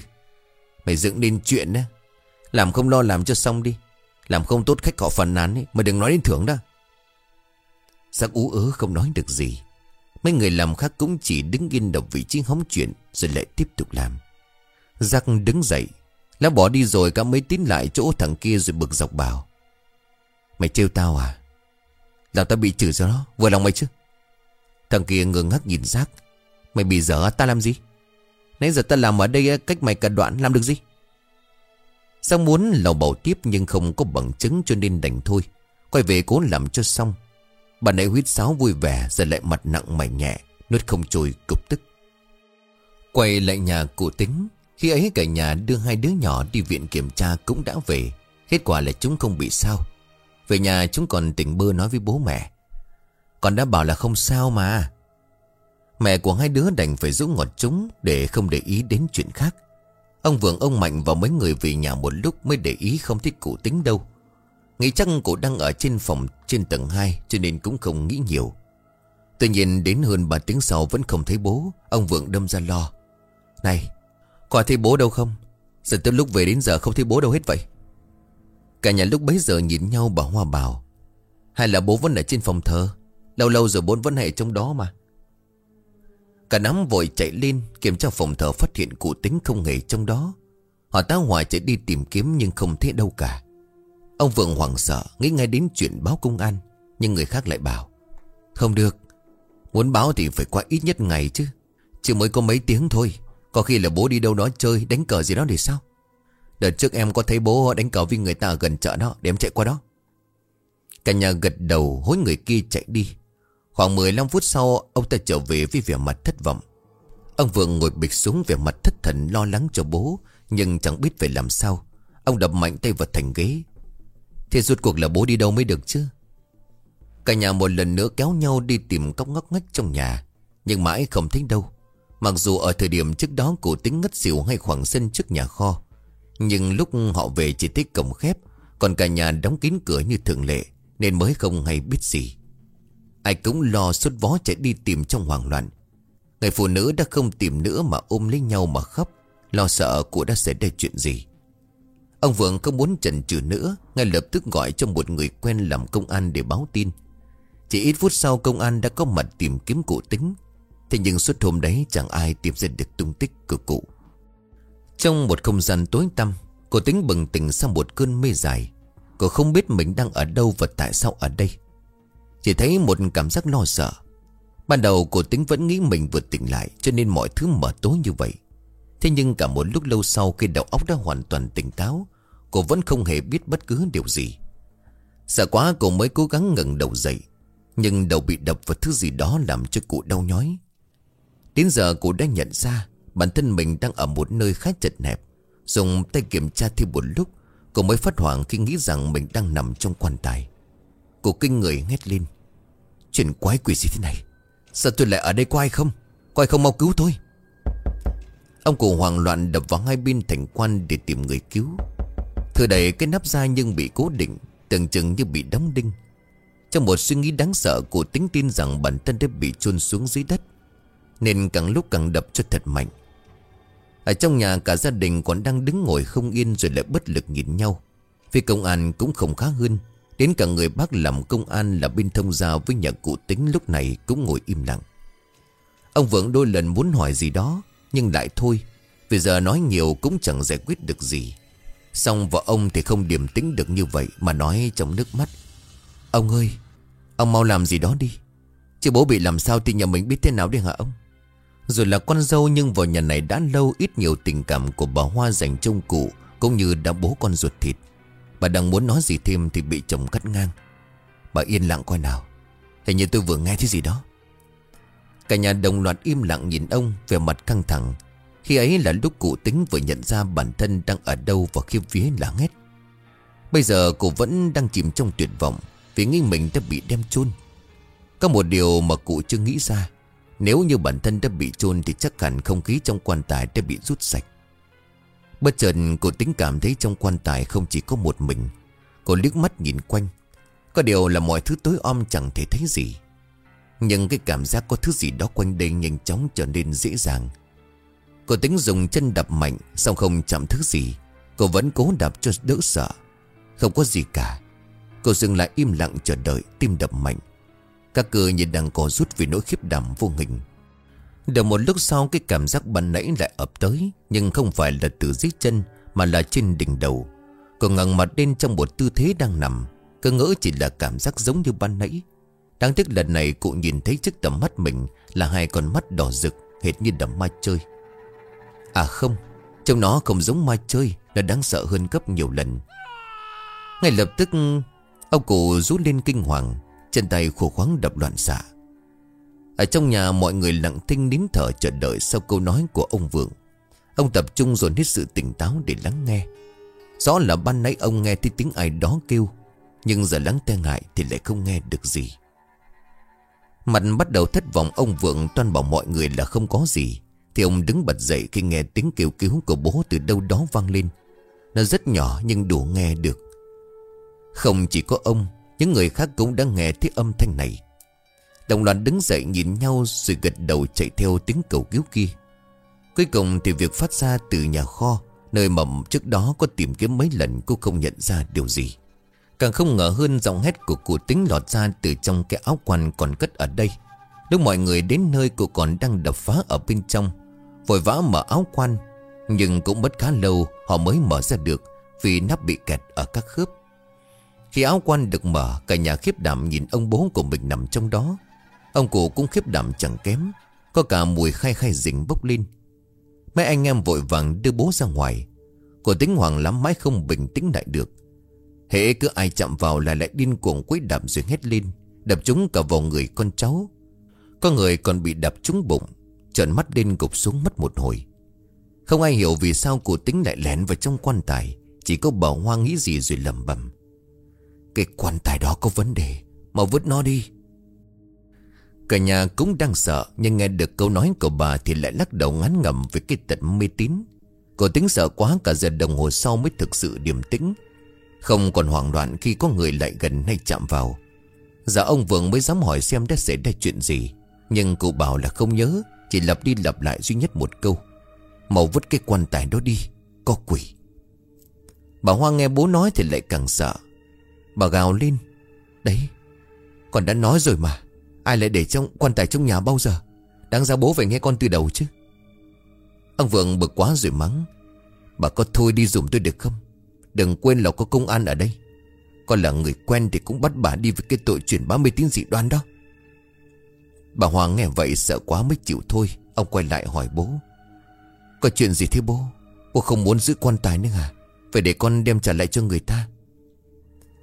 Mày dựng lên chuyện á, Làm không lo làm cho xong đi, Làm không tốt khách họ phần nán ấy, Mà đừng nói đến thưởng đó Giác ú ớ không nói được gì, Mấy người làm khác cũng chỉ đứng yên đọc vị trí hóng chuyện Rồi lại tiếp tục làm. Giác đứng dậy Lá bỏ đi rồi cả mấy tín lại chỗ thằng kia rồi bực dọc bảo. Mày trêu tao à? Làm tao bị trừ cho nó Vừa lòng mày chứ? Thằng kia ngơ ngác nhìn Giác. Mày bị dở ta làm gì? Nãy giờ ta làm ở đây, cách mày cả đoạn, làm được gì? Giác muốn lầu bầu tiếp Nhưng không có bằng chứng cho nên đành thôi. Quay về cố làm cho xong. Bà nãy huyết sáo vui vẻ Rồi lại mặt nặng mày nhẹ, Nuốt không trôi cục tức. Quay lại nhà cụ tính. Khi ấy cả nhà đưa hai đứa nhỏ đi viện kiểm tra cũng đã về. Kết quả là chúng không bị sao. Về nhà chúng còn tỉnh bơ nói với bố mẹ. Còn đã bảo là không sao mà. Mẹ của hai đứa đành phải giữ ngọt chúng Để không để ý đến chuyện khác. Ông Vượng, ông Mạnh và mấy người về nhà một lúc Mới để ý không thích cụ tính đâu. Nghĩ chắc cụ đang ở trên phòng trên tầng 2 Cho nên cũng không nghĩ nhiều. Tuy nhiên đến hơn 3 tiếng sau vẫn không thấy bố. Ông Vượng đâm ra lo. Này có thấy bố đâu không? Giờ từ lúc về đến giờ không thấy bố đâu hết vậy. Cả nhà lúc bấy giờ nhìn nhau bảo Hoa bảo, Hay là bố vẫn ở trên phòng thờ? Lâu lâu rồi bố vẫn ở trong đó mà. Cả nắm vội chạy lên Kiểm tra phòng thờ phát hiện cụ tính không hề trong đó. Họ tá hỏa chạy đi tìm kiếm Nhưng không thấy đâu cả. Ông Vượng hoảng sợ, Nghĩ ngay đến chuyện báo công an, Nhưng người khác lại bảo, Không được, Muốn báo thì phải qua ít nhất ngày chứ, chỉ mới có mấy tiếng thôi. Có khi là bố đi đâu đó chơi, đánh cờ gì đó thì sao? Đợt trước em có thấy bố đánh cờ với người ta ở gần chợ đó, Để em chạy qua đó. Cả nhà gật đầu, hối người kia chạy đi. Khoảng 15 phút sau, Ông ta trở về với vẻ mặt thất vọng. Ông Vượng ngồi bịch xuống vẻ mặt thất thần, lo lắng cho bố, Nhưng chẳng biết phải làm sao. Ông đập mạnh tay vào thành ghế. Thế rốt cuộc là bố đi đâu mới được chứ? Cả nhà một lần nữa kéo nhau đi tìm cốc ngóc ngách trong nhà, Nhưng mãi không thấy đâu. Mặc dù ở thời điểm trước đó cụ tính ngất xỉu hay khoảng sân trước nhà kho, Nhưng lúc họ về chỉ thấy cổng khép, Còn cả nhà đóng kín cửa như thường lệ, Nên mới không hay biết gì. Ai cũng lo suốt vó chạy đi tìm trong hoảng loạn. Người phụ nữ đã không tìm nữa mà ôm lấy nhau mà khóc, Lo sợ cụ đã xảy ra chuyện gì. Ông Vượng không muốn chần chừ nữa, Ngay lập tức gọi cho một người quen làm công an để báo tin. Chỉ ít phút sau công an đã có mặt tìm kiếm cụ tính. Thế nhưng suốt hôm đấy chẳng ai tìm ra được tung tích của cụ. Trong một không gian tối tăm, Cô tính bừng tỉnh sau một cơn mê dài. Cô không biết mình đang ở đâu và tại sao ở đây. Chỉ thấy một cảm giác lo sợ. Ban đầu cô tính vẫn nghĩ mình vừa tỉnh lại, Cho nên mọi thứ mở tối như vậy. Thế nhưng cả một lúc lâu sau khi đầu óc đã hoàn toàn tỉnh táo, Cô vẫn không hề biết bất cứ điều gì. Sợ quá cô mới cố gắng ngẩng đầu dậy, Nhưng đầu bị đập vào thứ gì đó làm cho cụ đau nhói. Đến giờ cô đã nhận ra Bản thân mình đang ở một nơi khá chật hẹp. Dùng tay kiểm tra thêm một lúc, Cô mới phát hoảng khi nghĩ rằng mình đang nằm trong quan tài. Cô kinh người hét lên. Chuyện quái quỷ gì thế này? Sao tôi lại ở đây có ai không? Có ai không mau cứu tôi? Ông cụ hoảng loạn đập vào hai bên thành quan để tìm người cứu. Thừa đẩy cái nắp ra nhưng bị cố định, Tưởng chừng như bị đóng đinh. Trong một suy nghĩ đáng sợ, Cụ tính tin rằng bản thân đã bị chôn xuống dưới đất. Nên càng lúc càng đập cho thật mạnh Ở trong nhà cả gia đình còn đang đứng ngồi không yên Rồi lại bất lực nhìn nhau Vì công an cũng không khá hơn Đến cả người bác làm công an là bên thông giao với nhà cụ tính lúc này cũng ngồi im lặng. Ông Vượng đôi lần muốn hỏi gì đó, nhưng lại thôi. Vì giờ nói nhiều cũng chẳng giải quyết được gì. Xong vợ ông thì không điềm tĩnh được như vậy mà nói trong nước mắt. Ông ơi, ông mau làm gì đó đi. Chứ bố bị làm sao thì nhà mình biết thế nào đi hả ông? Rồi là con dâu nhưng vào nhà này đã lâu ít nhiều tình cảm của bà Hoa dành trông cụ, cũng như đã bố con ruột thịt. Bà đang muốn nói gì thêm thì bị chồng cắt ngang. Bà yên lặng coi nào. Hình như tôi vừa nghe thấy gì đó. Cả nhà đồng loạt im lặng nhìn ông Về mặt căng thẳng. Khi ấy là lúc cụ tính vừa nhận ra bản thân đang ở đâu Và khiếp vía là hết Bây giờ cụ vẫn đang chìm trong tuyệt vọng Vì nghĩ mình đã bị đem chôn. Có một điều mà cụ chưa nghĩ ra. Nếu như bản thân đã bị chôn Thì chắc hẳn không khí trong quan tài đã bị rút sạch. Bất chợt, cô tính cảm thấy trong quan tài không chỉ có một mình. Cô liếc mắt nhìn quanh. Có điều là mọi thứ tối om chẳng thể thấy gì. Nhưng cái cảm giác có thứ gì đó quanh đây nhanh chóng trở nên dễ dàng. Cô tính dùng chân đập mạnh Xong không chạm thứ gì. Cô vẫn cố đạp cho đỡ sợ. Không có gì cả. Cô dừng lại im lặng chờ đợi tim đập mạnh. Các cơ như đang có rút vì nỗi khiếp đảm vô hình. Được một lúc sau cái cảm giác ban nãy lại ập tới, Nhưng không phải là từ dưới chân, Mà là trên đỉnh đầu. Cô ngẩng mặt lên trong một tư thế đang nằm. Cơ ngỡ chỉ là cảm giác giống như ban nãy. Đáng tiếc lần này cụ nhìn thấy trước tầm mắt mình Là hai con mắt đỏ rực, Hệt như đầm ma chơi. À không, Trông nó không giống ma chơi là đáng sợ hơn gấp nhiều lần. Ngay lập tức, Ông cụ rú lên kinh hoàng. Chân tay khổ khoáng đập loạn xạ ở trong nhà mọi người lặng thinh nín thở chờ đợi sau câu nói của ông Vượng. Ông tập trung dồn hết sự tỉnh táo để lắng nghe. Rõ là ban nãy ông nghe thấy tiếng ai đó kêu, nhưng giờ lắng tai ngại thì lại không nghe được gì. Mặt bắt đầu thất vọng ông Vượng toan bảo mọi người là không có gì. Thì ông đứng bật dậy khi nghe tiếng kêu cứu của bố từ đâu đó vang lên. Nó rất nhỏ nhưng đủ nghe được. Không chỉ có ông, những người khác cũng đã nghe thấy âm thanh này. Đồng loạt đứng dậy nhìn nhau rồi gật đầu chạy theo tiếng cầu cứu kia. Cuối cùng thì việc phát ra từ nhà kho, nơi mầm trước đó có tìm kiếm mấy lần cô không nhận ra điều gì. Càng không ngờ hơn giọng hét của cụ tính lọt ra từ trong cái áo quan còn cất ở đây. Lúc mọi người đến nơi cô còn đang đập phá ở bên trong, vội vã mở áo quan. Nhưng cũng mất khá lâu họ mới mở ra được vì nắp bị kẹt ở các khớp. Khi áo quan được mở, cả nhà khiếp đảm nhìn ông bố của mình nằm trong đó. Ông cụ cũng khiếp đảm chẳng kém Có cả mùi khai khai rình bốc lên. Mấy anh em vội vàng đưa bố ra ngoài. Cô tính hoàng lắm mãi không bình tĩnh lại được. Hệ cứ ai chạm vào là lại điên cuồng quấy đạp rồi hét lên Đập trúng cả vào người con cháu. Có người còn bị đập trúng bụng Trợn mắt lên gục xuống mất một hồi. Không ai hiểu vì sao cụ tính lại lén vào trong quan tài Chỉ có bảo hoa nghĩ gì rồi lầm bầm cái quan tài đó có vấn đề, Mau vứt nó đi. Cả nhà cũng đang sợ, Nhưng nghe được câu nói của bà Thì lại lắc đầu ngán ngầm với cái tật mê tín. Cô tính sợ quá, cả giờ đồng hồ sau mới thực sự điềm tĩnh. Không còn hoảng loạn khi có người lại gần hay chạm vào. Giờ ông Vượng mới dám hỏi xem đã xảy ra chuyện gì, Nhưng cụ bảo là không nhớ, Chỉ lặp đi lặp lại duy nhất một câu. Màu vứt cái quan tài đó đi, Có quỷ. Bà Hoa nghe bố nói thì lại càng sợ. Bà gào lên. Đấy, Con đã nói rồi mà. Ai lại để trong quan tài trong nhà bao giờ? Đáng ra bố phải nghe con từ đầu chứ. Ông Vượng bực quá rồi mắng. Bà có thôi đi dùm tôi được không? Đừng quên là có công an ở đây. Con là người quen thì cũng bắt bà đi với cái tội chuyển bá tiếng dị đoan đó. Bà Hoàng nghe vậy sợ quá mới chịu thôi. Ông quay lại hỏi bố. Có chuyện gì thế bố? Bố không muốn giữ quan tài nữa à Phải để con đem trả lại cho người ta.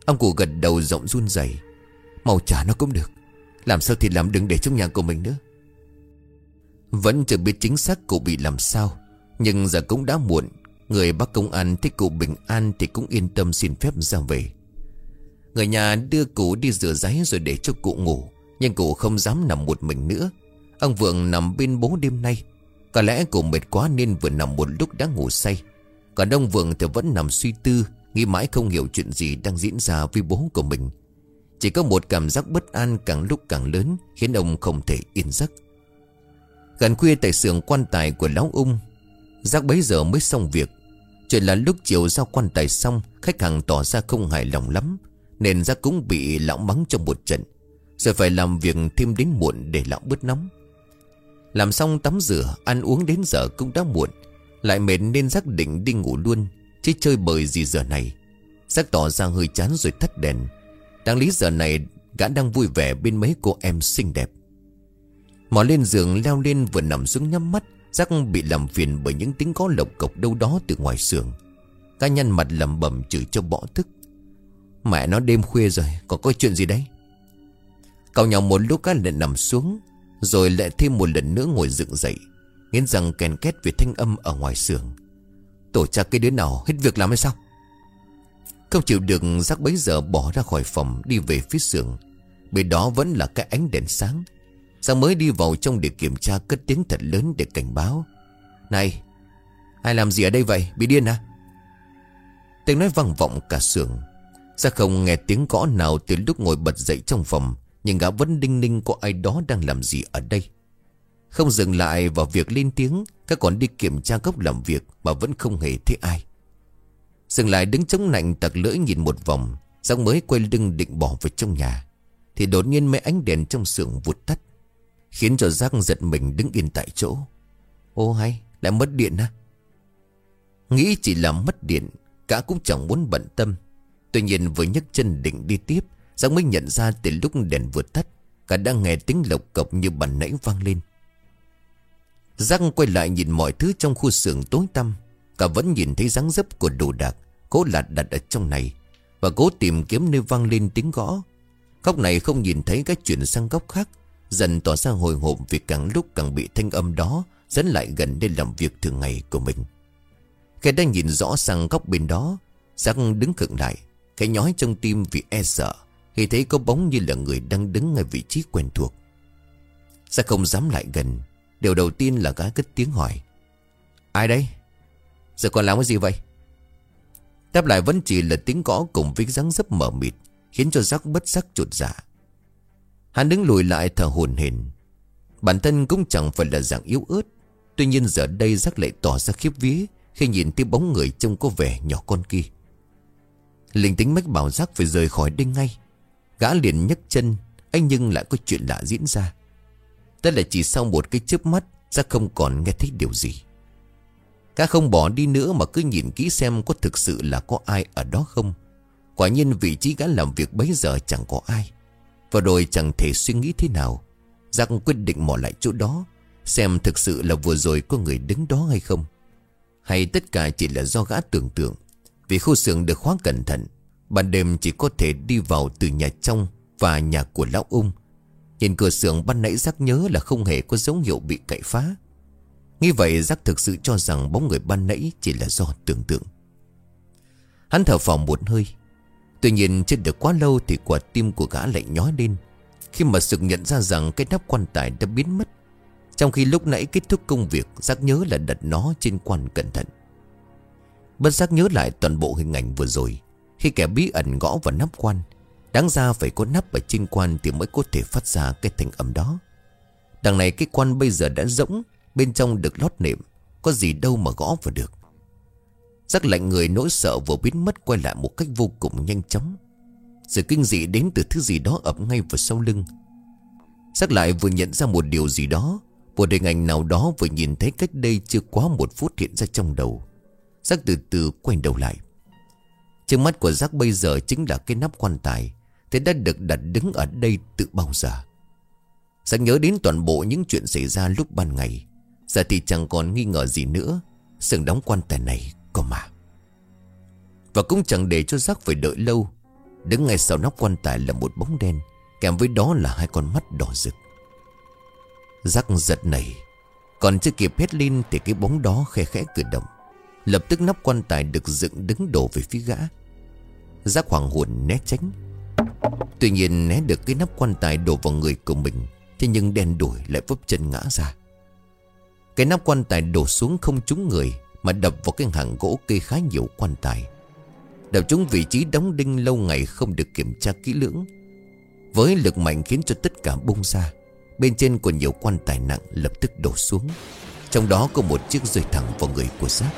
Ông cụ gật đầu rộng run rẩy. Màu trả nó cũng được. Làm sao thì làm đừng để trong nhà của mình nữa. Vẫn chưa biết chính xác cụ bị làm sao, Nhưng giờ cũng đã muộn. Người bác công an thấy cụ bình an Thì cũng yên tâm xin phép ra về. Người nhà đưa cụ đi rửa giấy Rồi để cho cụ ngủ, Nhưng cụ không dám nằm một mình nữa. Ông Vượng nằm bên bố đêm nay. Có lẽ cụ mệt quá nên vừa nằm một lúc đã ngủ say. Còn ông Vượng thì vẫn nằm suy tư Nghĩ mãi không hiểu chuyện gì đang diễn ra với bố của mình. Chỉ có một cảm giác bất an càng lúc càng lớn, Khiến ông không thể yên giấc. Gần khuya tại xưởng quan tài của lão ung, Giác bấy giờ mới xong việc. Chuyện là lúc chiều giao quan tài xong, Khách hàng tỏ ra không hài lòng lắm, Nên Giác cũng bị lão mắng trong một trận. Rồi phải làm việc thêm đến muộn để lão bớt nóng. Làm xong tắm rửa, Ăn uống đến giờ cũng đã muộn, Lại mệt nên Giác định đi ngủ luôn. Chứ chơi bời gì giờ này? Giác tỏ ra hơi chán rồi tắt đèn. Đáng lý giờ này Gã đang vui vẻ bên mấy cô em xinh đẹp. Mò lên giường leo lên vừa nằm xuống nhắm mắt Giác bị làm phiền bởi những tiếng có lộc cộc đâu đó từ ngoài xưởng Cá nhân mặt lầm bầm chửi cho bỏ thức. Mẹ nó đêm khuya rồi Còn có chuyện gì đấy? Cậu nhỏ một lúc lại nằm xuống, Rồi lại thêm một lần nữa ngồi dựng dậy, Nghiến rằng kèn két về thanh âm ở ngoài xưởng Tổ cha cái đứa nào, hết việc làm hay sao? Không chịu được Giác bấy giờ bỏ ra khỏi phòng, Đi về phía xưởng. Bên đó vẫn là cái ánh đèn sáng. Giang mới đi vào trong để kiểm tra cất tiếng thật lớn để cảnh báo. Này, Ai làm gì ở đây vậy? Bị điên à Tiếng nói vang vọng cả sưởng Giang không nghe tiếng gõ nào từ lúc ngồi bật dậy trong phòng, Nhưng gã vẫn đinh ninh có ai đó đang làm gì ở đây. Không dừng lại vào việc lên tiếng, Các còn đi kiểm tra gốc làm việc Mà vẫn không hề thấy ai. Dừng lại đứng chống nạnh tặc lưỡi nhìn một vòng, Giang mới quay lưng định bỏ vào trong nhà, Thì đột nhiên mấy ánh đèn trong xưởng vụt tắt, Khiến cho Giang giật mình đứng yên tại chỗ. Ô hay, lại mất điện á Nghĩ chỉ là mất điện, Cả cũng chẳng muốn bận tâm. Tuy nhiên vừa nhấc chân định đi tiếp, Giang mới nhận ra từ lúc đèn vừa tắt, Cả đang nghe tiếng lộc cộc như bàn nãy vang lên. Giác quay lại nhìn mọi thứ trong khu xưởng tối tăm. Cả vẫn nhìn thấy dáng dấp của đồ đạc, Cố lạt đặt ở trong này. Và cố tìm kiếm nơi vang lên tiếng gõ. Góc này không nhìn thấy cái chuyển sang góc khác. Dần tỏ ra hồi hộp vì càng lúc càng bị thanh âm đó Dẫn lại gần để làm việc thường ngày của mình. Khi đang nhìn rõ sang góc bên đó Giác đứng khựng lại. Cái nhói trong tim vì e sợ, Khi thấy có bóng như là người đang đứng ngay vị trí quen thuộc. Giác không dám lại gần. Điều đầu tiên là gã cất tiếng hỏi. Ai đây? Giờ còn làm cái gì vậy? Đáp lại vẫn chỉ là tiếng gõ cùng với dáng dấp mở mịt, Khiến cho giác bất giác chuột dạ. Hắn đứng lùi lại thở hồn hển. Bản thân cũng chẳng phải là dạng yếu ớt. Tuy nhiên giờ đây giác lại tỏ ra khiếp vía Khi nhìn thấy bóng người trông có vẻ nhỏ con kia. Linh tính mách bảo giác phải rời khỏi đây ngay. Gã liền nhấc chân, Anh nhưng lại có chuyện lạ diễn ra. Tức là chỉ sau một cái chớp mắt, Ra không còn nghe thấy điều gì. Cá không bỏ đi nữa mà cứ nhìn kỹ xem có thực sự là có ai ở đó không. Quả nhiên vị trí gã làm việc bấy giờ chẳng có ai. Và rồi chẳng thể suy nghĩ thế nào. Giác quyết định mò lại chỗ đó, Xem thực sự là vừa rồi có người đứng đó hay không. Hay tất cả chỉ là do gã tưởng tượng. Vì khu xưởng được khóa cẩn thận, Ban đêm chỉ có thể đi vào từ nhà trong Và nhà của lão ung. Nhìn cửa xưởng ban nãy giác nhớ là không hề có dấu hiệu bị cậy phá. Như vậy, giác thực sự cho rằng bóng người ban nãy chỉ là do tưởng tượng. Hắn thở phào một hơi. Tuy nhiên chưa được quá lâu thì quả tim của gã lại nhói lên. Khi mà sực nhận ra rằng cái nắp quan tài đã biến mất, Trong khi lúc nãy kết thúc công việc, Giác nhớ là đặt nó trên quan cẩn thận. Bất giác nhớ lại toàn bộ hình ảnh vừa rồi, Khi kẻ bí ẩn gõ vào nắp quan Đáng ra phải có nắp ở trên quan Thì mới có thể phát ra cái thanh âm đó. Đằng này cái quan bây giờ đã rỗng, Bên trong được lót nệm, Có gì đâu mà gõ vào được. Giác lạnh người nỗi sợ vừa biến mất Quay lại một cách vô cùng nhanh chóng. Sự kinh dị đến từ thứ gì đó ập ngay vào sau lưng. Giác lại vừa nhận ra một điều gì đó, Một hình ảnh nào đó vừa nhìn thấy cách đây chưa quá một phút hiện ra trong đầu. Giác từ từ quay đầu lại. Trước mắt của Giác bây giờ chính là cái nắp quan tài. Thế đã được đặt đứng ở đây từ bao giờ? Giang nhớ đến toàn bộ những chuyện xảy ra lúc ban ngày. Giờ thì chẳng còn nghi ngờ gì nữa. Sừng đóng quan tài này có mà. Và cũng chẳng để cho Giác phải đợi lâu. Đứng ngay sau nóc quan tài là một bóng đen, Kèm với đó là hai con mắt đỏ rực. Giác giật nảy. Còn chưa kịp hét lên Thì cái bóng đó khe khẽ cử động. Lập tức nắp quan tài được dựng đứng đổ về phía gã. Giác hoàng hồn né tránh. Tuy nhiên né được cái nắp quan tài đổ vào người của mình, Thế nhưng đen đuổi lại vấp chân ngã ra. Cái nắp quan tài đổ xuống không trúng người, Mà đập vào cái hàng gỗ kê khá nhiều quan tài. Đập trúng vị trí đóng đinh lâu ngày không được kiểm tra kỹ lưỡng. Với lực mạnh khiến cho tất cả bung ra, Bên trên của nhiều quan tài nặng lập tức đổ xuống. Trong đó có một chiếc rơi thẳng vào người của xác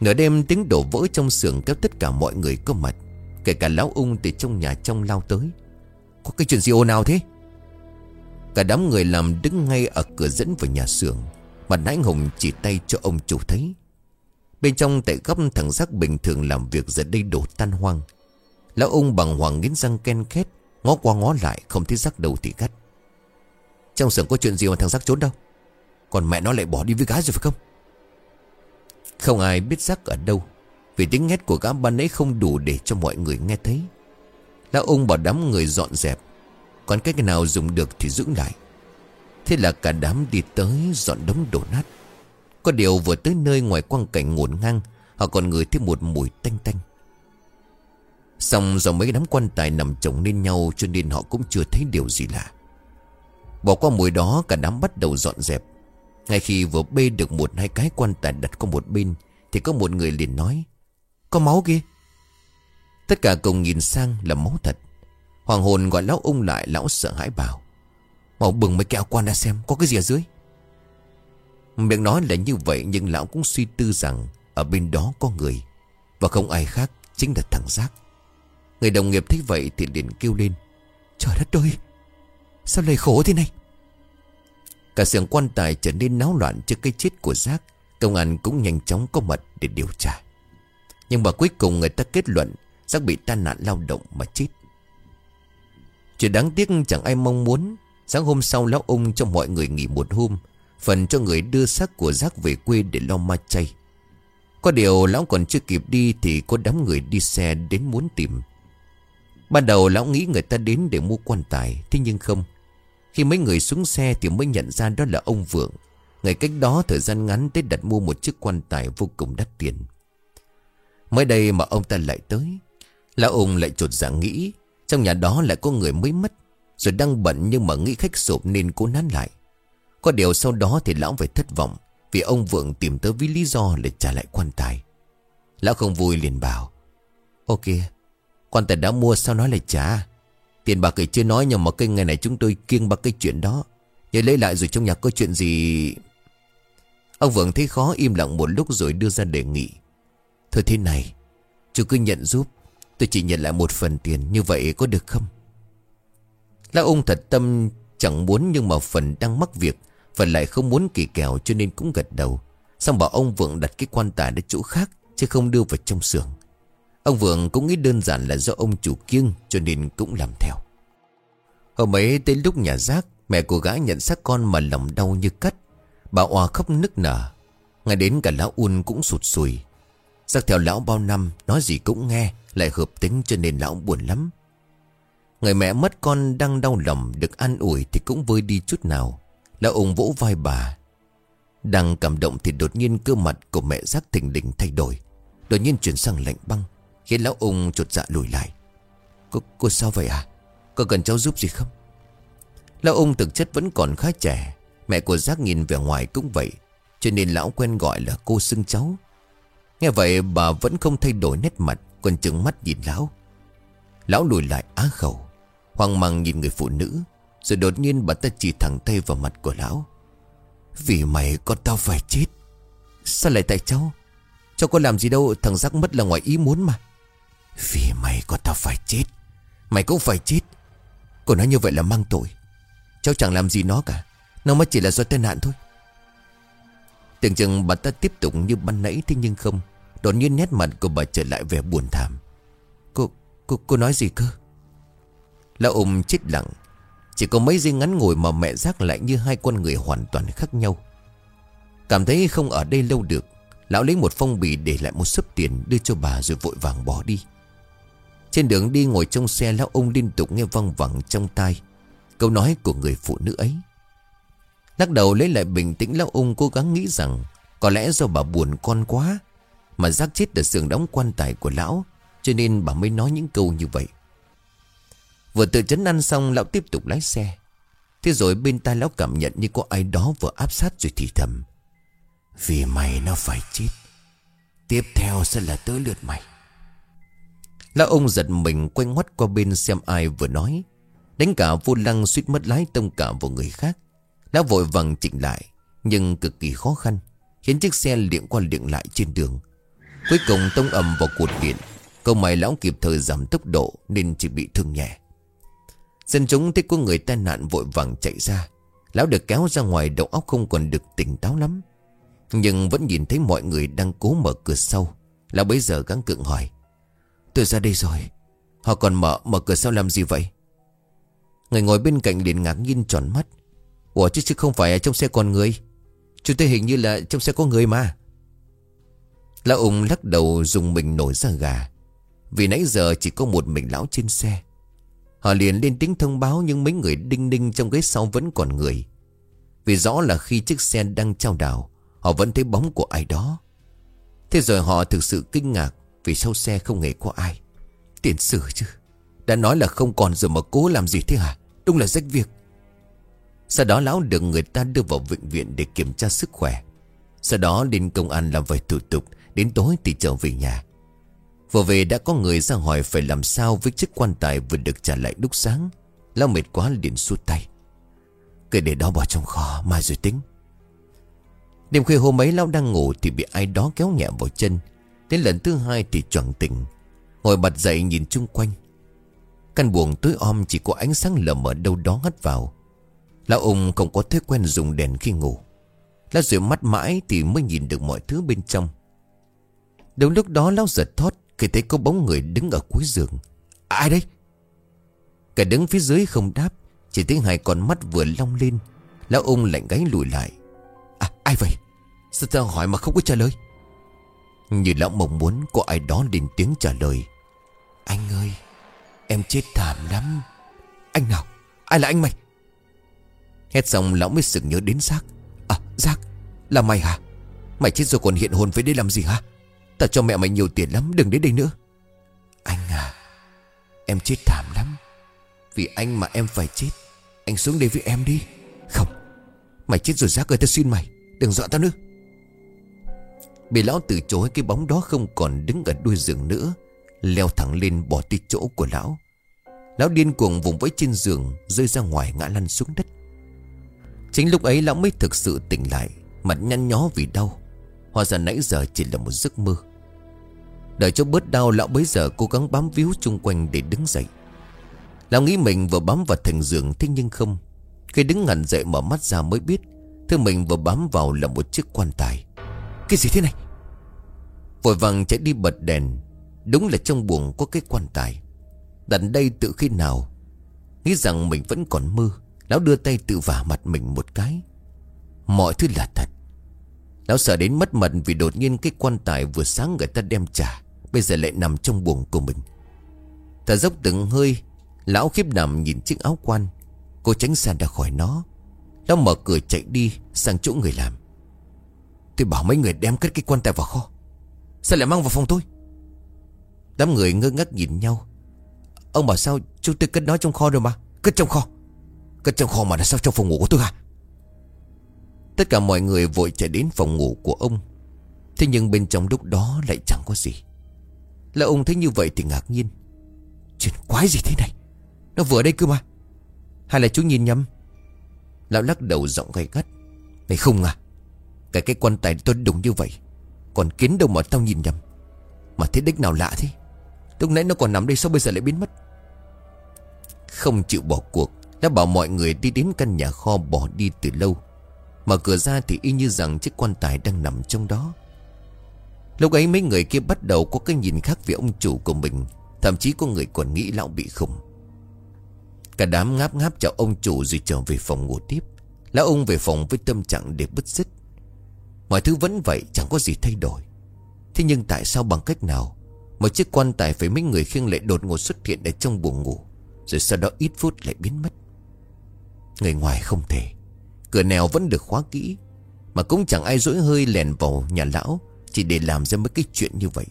Nửa đêm tiếng đổ vỡ trong xưởng kéo tất cả mọi người có mặt. Kể cả lão ung từ trong nhà trong lao tới. Có cái chuyện gì ồn nào thế? Cả đám người làm đứng ngay ở cửa dẫn vào nhà xưởng. Mặt nãy hùng chỉ tay cho ông chủ thấy. Bên trong tại góc thằng giác bình thường làm việc giờ đây đổ tan hoang. Lão ung bằng hoàng nghiến răng ken két Ngó qua ngó lại, không thấy giác đầu thì gắt. Trong xưởng có chuyện gì mà thằng giác trốn đâu? Còn mẹ nó lại bỏ đi với gái rồi phải không? Không ai biết giác ở đâu. Vì tiếng hét của gã ban ấy không đủ để cho mọi người nghe thấy. Lão ông bảo đám người dọn dẹp, Còn cách nào dùng được thì giữ lại. Thế là cả đám đi tới dọn đống đổ nát. Có điều vừa tới nơi ngoài quang cảnh ngổn ngang, Họ còn ngửi thấy một mùi tanh tanh. Xong do mấy đám quan tài nằm chồng lên nhau Cho nên họ cũng chưa thấy điều gì lạ. Bỏ qua mùi đó, cả đám bắt đầu dọn dẹp. Ngay khi vừa bê được một hai cái quan tài đặt qua một bên, Thì có một người liền nói có máu kia? Tất cả cùng nhìn sang là máu thật. Hoàng hồn gọi lão ung lại, Lão sợ hãi bảo Màu bừng mấy kẹo quan ra xem, có cái gì ở dưới? Miệng nói là như vậy Nhưng lão cũng suy tư rằng Ở bên đó có người Và không ai khác chính là thằng Giác. Người đồng nghiệp thấy vậy thì liền kêu lên, Trời đất ơi, Sao lại khổ thế này? Cả xưởng quan tài trở nên náo loạn trước cái chết của Giác. Công an cũng nhanh chóng có mặt để điều tra. Nhưng mà cuối cùng người ta kết luận Giác bị tai nạn lao động mà chết. Chuyện đáng tiếc chẳng ai mong muốn. Sáng hôm sau, lão ông cho mọi người nghỉ một hôm, Phần cho người đưa xác của Giác về quê để lo ma chay. Có điều lão còn chưa kịp đi Thì có đám người đi xe đến muốn tìm. Ban đầu lão nghĩ người ta đến để mua quan tài, Thế nhưng không. Khi mấy người xuống xe thì mới nhận ra đó là ông Vượng. Ngày cách đó thời gian ngắn tới đặt mua một chiếc quan tài vô cùng đắt tiền. Mới đây mà ông ta lại tới. Lão ông lại chuột dạ nghĩ, Trong nhà đó lại có người mới mất, Rồi đang bận nhưng mà nghĩ khách sụp nên cố nán lại. Có điều sau đó thì lão phải thất vọng, Vì ông Vượng tìm tới với lý do để trả lại quan tài. Lão không vui liền bảo Ok Quan tài đã mua sao nói lại trả? Tiền bạc ấy chưa nói nhưng mà cái ngày này chúng tôi kiêng bạc cái chuyện đó. Nhớ lấy lại rồi trong nhà có chuyện gì? Ông Vượng thấy khó im lặng một lúc rồi đưa ra đề nghị. Thôi thế này Chú cứ nhận giúp. Tôi chỉ nhận lại một phần tiền Như vậy có được không? Lão ông thật tâm chẳng muốn Nhưng mà phần đang mắc việc Phần lại không muốn kỳ kèo cho nên cũng gật đầu. Xong bảo ông Vượng đặt cái quan tài đến chỗ khác Chứ không đưa vào trong xưởng. Ông Vượng cũng nghĩ đơn giản là do ông chủ kiêng Cho nên cũng làm theo. Hôm ấy tới lúc nhà rác, Mẹ của gái nhận xác con mà lòng đau như cắt. Bà Hòa khóc nức nở. Ngay đến cả lão Un cũng sụt sùi. Giác theo lão bao năm Nói gì cũng nghe Lại hợp tính cho nên lão buồn lắm. Người mẹ mất con đang đau lòng Được an ủi thì cũng vơi đi chút nào. Lão ung vỗ vai bà. Đang cảm động thì đột nhiên cơ mặt của mẹ giác thình lình thay đổi. Đột nhiên chuyển sang lạnh băng Khiến lão ung chột dạ lùi lại. Cô, cô sao vậy à Có cần cháu giúp gì không? Lão ung thực chất vẫn còn khá trẻ. Mẹ của Giác nhìn vẻ ngoài cũng vậy Cho nên lão quen gọi là cô xưng cháu. Nghe vậy bà vẫn không thay đổi nét mặt, Còn trừng mắt nhìn lão. Lão lùi lại á khẩu, Hoang mang nhìn người phụ nữ, Rồi đột nhiên bà ta chỉ thẳng tay vào mặt của lão. Vì mày con tao phải chết. Sao lại tại cháu? Cháu có làm gì đâu, Thằng Giác mất là ngoài ý muốn mà. Vì mày con tao phải chết. Mày cũng phải chết. Cô nói như vậy là mang tội. Cháu chẳng làm gì nó cả. Nó mới chỉ là do tai nạn thôi. Tưởng chừng bà ta tiếp tục như ban nãy Thế nhưng không. Đột nhiên nét mặt của bà trở lại vẻ buồn thảm. Cô, cô, cô nói gì cơ? Lão ôm chết lặng. Chỉ có mấy giây ngắn ngồi mà mẹ giác lại như hai con người hoàn toàn khác nhau. Cảm thấy không ở đây lâu được Lão lấy một phong bì để lại một sấp tiền Đưa cho bà rồi vội vàng bỏ đi. Trên đường đi ngồi trong xe Lão ông liên tục nghe văng vẳng trong tai Câu nói của người phụ nữ ấy. Lắc đầu lấy lại bình tĩnh Lão ông cố gắng nghĩ rằng Có lẽ do bà buồn con quá mà giác chết ở xưởng đóng quan tài của lão, Cho nên bà mới nói những câu như vậy. Vừa tự chấn ăn xong, Lão tiếp tục lái xe. Thế rồi bên tai lão cảm nhận như có ai đó vừa áp sát rồi thì thầm, Vì mày nó phải chết, Tiếp theo sẽ là tới lượt mày. Lão ông giật mình quay ngoắt qua bên xem ai vừa nói. Đánh cả vô lăng suýt mất lái tông cả vào người khác. Lão vội vàng chỉnh lại, Nhưng cực kỳ khó khăn, Khiến chiếc xe liệng qua liệng lại trên đường. Cuối cùng tông ầm vào cột điện. Câu mày lão kịp thời giảm tốc độ Nên chỉ bị thương nhẹ. Dân chúng thấy có người tai nạn vội vàng chạy ra. Lão được kéo ra ngoài đầu óc không còn được tỉnh táo lắm. Nhưng vẫn nhìn thấy mọi người đang cố mở cửa sau. Lão bấy giờ gắng cượng hỏi Tôi ra đây rồi. Họ còn mở, mở cửa sau làm gì vậy? Người ngồi bên cạnh liền ngạc nhiên tròn mắt. Ủa chứ chứ không phải ở trong xe còn người. Chúng tôi hình như là trong xe có người mà. Lão ung lắc đầu dùng mình nổi ra gà. Vì nãy giờ chỉ có một mình lão trên xe. Họ liền lên tiếng thông báo Nhưng mấy người đinh ninh trong ghế sau vẫn còn người. Vì rõ là khi chiếc xe đang trao đảo, Họ vẫn thấy bóng của ai đó. Thế rồi họ thực sự kinh ngạc Vì sau xe không hề có ai. Tiền sử chứ. Đã nói là không còn rồi mà cố làm gì thế hả? Đúng là rách việc. Sau đó lão được người ta đưa vào bệnh viện Để kiểm tra sức khỏe. Sau đó đến công an làm vài thủ tục Đến tối thì trở về nhà Vừa về đã có người ra hỏi phải làm sao với chiếc quan tài vừa được trả lại lúc sáng. Lão mệt quá liền suốt tay. Cứ để đó bỏ trong kho, mai rồi tính. Đêm khuya hôm ấy lão đang ngủ thì bị ai đó kéo nhẹ vào chân. Đến lần thứ hai thì choàng tỉnh. Ngồi bật dậy nhìn chung quanh. Căn buồng tối om chỉ có ánh sáng lờ mờ đâu đó hắt vào. Lão ông không có thói quen dùng đèn khi ngủ. Lão rửa mắt mãi thì mới nhìn được mọi thứ bên trong đúng lúc đó lão giật thót, khi thấy có bóng người đứng ở cuối giường, Ai đây? Cả đứng phía dưới không đáp, Chỉ thấy hai con mắt vừa long lên. Lão ung lạnh gáy lùi lại. À ai vậy? Sao ta hỏi mà không có trả lời? Như lão mong muốn, có ai đó lên tiếng trả lời. Anh ơi, Em chết thảm lắm. Anh nào? Ai là anh mày? Hét xong lão mới sực nhớ đến xác. À Giác, Là mày hả? Mày chết rồi còn hiện hồn với đây làm gì hả? Tao cho mẹ mày nhiều tiền lắm, Đừng đến đây nữa. Anh à Em chết thảm lắm. Vì anh mà em phải chết, Anh xuống đây với em đi. Không, Mày chết rồi giác ơi ta xin mày, Đừng dọa tao nữa. Bị lão từ chối, cái bóng đó không còn đứng ở đuôi giường nữa, Leo thẳng lên bỏ tới chỗ của lão. Lão điên cuồng vùng vẫy trên giường, Rơi ra ngoài ngã lăn xuống đất. Chính lúc ấy, lão mới thực sự tỉnh lại, Mặt nhăn nhó vì đau. Hóa ra nãy giờ chỉ là một giấc mơ. Đợi cho bớt đau, lão bấy giờ cố gắng bám víu chung quanh để đứng dậy. Lão nghĩ mình vừa bám vào thành giường, thế nhưng không. Khi đứng ngẩn dậy mở mắt ra mới biết, Thứ mình vừa bám vào là một chiếc quan tài. Cái gì thế này? Vội vàng chạy đi bật đèn. Đúng là trong buồng có cái quan tài. Đặt đây tự khi nào? Nghĩ rằng mình vẫn còn mơ, Lão đưa tay tự vả mặt mình một cái. Mọi thứ là thật. Lão sợ đến mất mật vì đột nhiên cái quan tài vừa sáng người ta đem trả. Bây giờ lại nằm trong buồng của mình. Thở dốc từng hơi, Lão khiếp nằm nhìn chiếc áo quan. Cô tránh sàn ra khỏi nó. Lão mở cửa chạy đi sang chỗ người làm. Tôi bảo mấy người đem cất cái quan tài vào kho. Sao lại mang vào phòng tôi? Đám người ngơ ngác nhìn nhau. Ông bảo sao chúng tôi cất nó trong kho rồi mà? Cất trong kho. Cất trong kho mà là sao trong phòng ngủ của tôi à Tất cả mọi người vội chạy đến phòng ngủ của ông. Thế nhưng bên trong lúc đó lại chẳng có gì. Là ông thấy như vậy thì ngạc nhiên. Chuyện quái gì thế này? Nó vừa đây cơ mà. Hay là chú nhìn nhầm? Lão lắc đầu giọng gay gắt. Mày không à. Cái cái quan tài tôi đúng như vậy. Còn kiến đâu mà tao nhìn nhầm? Mà thế đích nào lạ thế? Lúc nãy nó còn nằm đây sao bây giờ lại biến mất? Không chịu bỏ cuộc. Đã bảo mọi người đi đến căn nhà kho bỏ đi từ lâu. Mở cửa ra thì y như rằng chiếc quan tài đang nằm trong đó. Lúc ấy mấy người kia bắt đầu có cái nhìn khác về ông chủ của mình, Thậm chí có người còn nghĩ lão bị khủng. Cả đám ngáp ngáp chào ông chủ rồi trở về phòng ngủ tiếp. Lão ông về phòng với tâm trạng để bứt rứt. Mọi thứ vẫn vậy, chẳng có gì thay đổi. Thế nhưng tại sao bằng cách nào Một chiếc quan tài phải mấy người khiêng lại đột ngột xuất hiện ở trong buồng ngủ, Rồi sau đó ít phút lại biến mất? Người ngoài không thể. Cửa nèo vẫn được khóa kỹ, Mà cũng chẳng ai dỗi hơi lèn vào nhà lão Chỉ để làm ra mấy cái chuyện như vậy.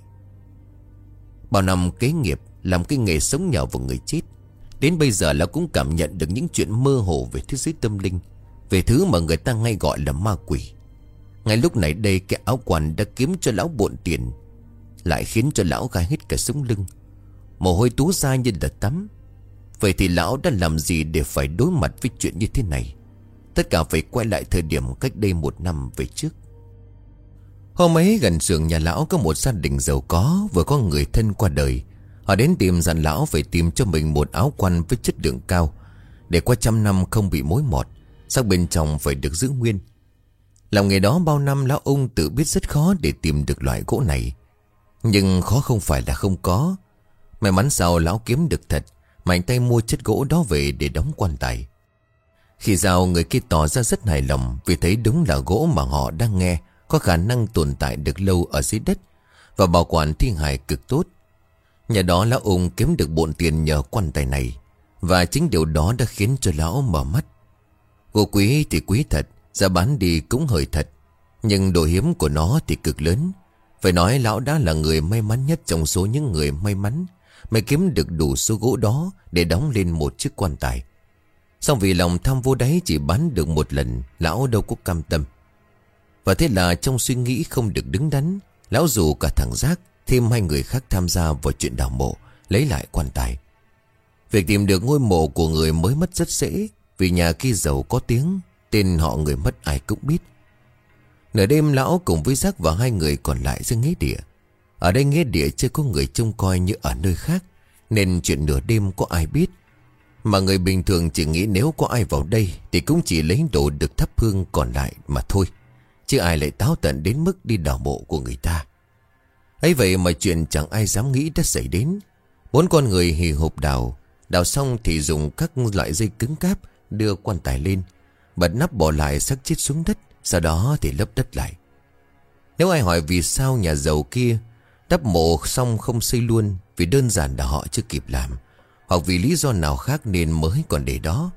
Bao năm kế nghiệp, Làm cái nghề sống nhờ vào người chết, Đến bây giờ lão cũng cảm nhận được những chuyện mơ hồ về thế giới tâm linh, Về thứ mà người ta ngay gọi là ma quỷ. Ngay lúc này đây cái áo quần đã kiếm cho lão bộn tiền, Lại khiến cho lão gai hết cả sống lưng. Mồ hôi tú ra như đợt tắm. Vậy thì lão đã làm gì để phải đối mặt với chuyện như thế này? Tất cả phải quay lại thời điểm cách đây một năm về trước. Hôm ấy gần sườn nhà lão có một gia đình giàu có Vừa có người thân qua đời. Họ đến tìm dặn lão phải tìm cho mình một áo quan với chất lượng cao, Để qua trăm năm không bị mối mọt Sắc bên trong phải được giữ nguyên. Làm nghề đó bao năm, lão ông tự biết rất khó để tìm được loại gỗ này. Nhưng khó không phải là không có. May mắn sao lão kiếm được thật Mạnh tay mua chất gỗ đó về để đóng quan tài. Khi giao người kia tỏ ra rất hài lòng Vì thấy đúng là gỗ mà họ đang nghe Có khả năng tồn tại được lâu ở dưới đất Và bảo quản thi hài cực tốt. Nhà đó lão ung kiếm được bộn tiền nhờ quan tài này Và chính điều đó đã khiến cho lão mở mắt. Gỗ quý thì quý thật, Giá bán đi cũng hơi thật, Nhưng độ hiếm của nó thì cực lớn. Phải nói lão đã là người may mắn nhất Trong số những người may mắn, Mới kiếm được đủ số gỗ đó Để đóng lên một chiếc quan tài. Xong vì lòng tham vô đáy chỉ bán được một lần, Lão đâu có cam tâm. Và thế là trong suy nghĩ không được đứng đắn, Lão dù cả thằng Giác, Thêm hai người khác tham gia vào chuyện đào mộ, Lấy lại quan tài. Việc tìm được ngôi mộ của người mới mất rất dễ, Vì nhà kia giàu có tiếng, Tên họ người mất ai cũng biết. Nửa đêm lão cùng với Giác và hai người còn lại ra nghĩa địa. Ở đây nghĩa địa chưa có người trông coi như ở nơi khác, Nên chuyện nửa đêm có ai biết. Mà người bình thường chỉ nghĩ nếu có ai vào đây Thì cũng chỉ lấy đồ được thắp hương còn lại mà thôi, Chứ ai lại táo tận đến mức đi đào mộ của người ta. Ấy vậy mà chuyện chẳng ai dám nghĩ đã xảy đến. Bốn con người hì hộp đào Đào xong thì dùng các loại dây cứng cáp Đưa quan tài lên, Bật nắp bỏ lại xác chết xuống đất, Sau đó thì lấp đất lại. Nếu ai hỏi vì sao nhà giàu kia Đắp mộ xong không xây luôn, Vì đơn giản là họ chưa kịp làm hoặc vì lý do nào khác nên mới còn để đó.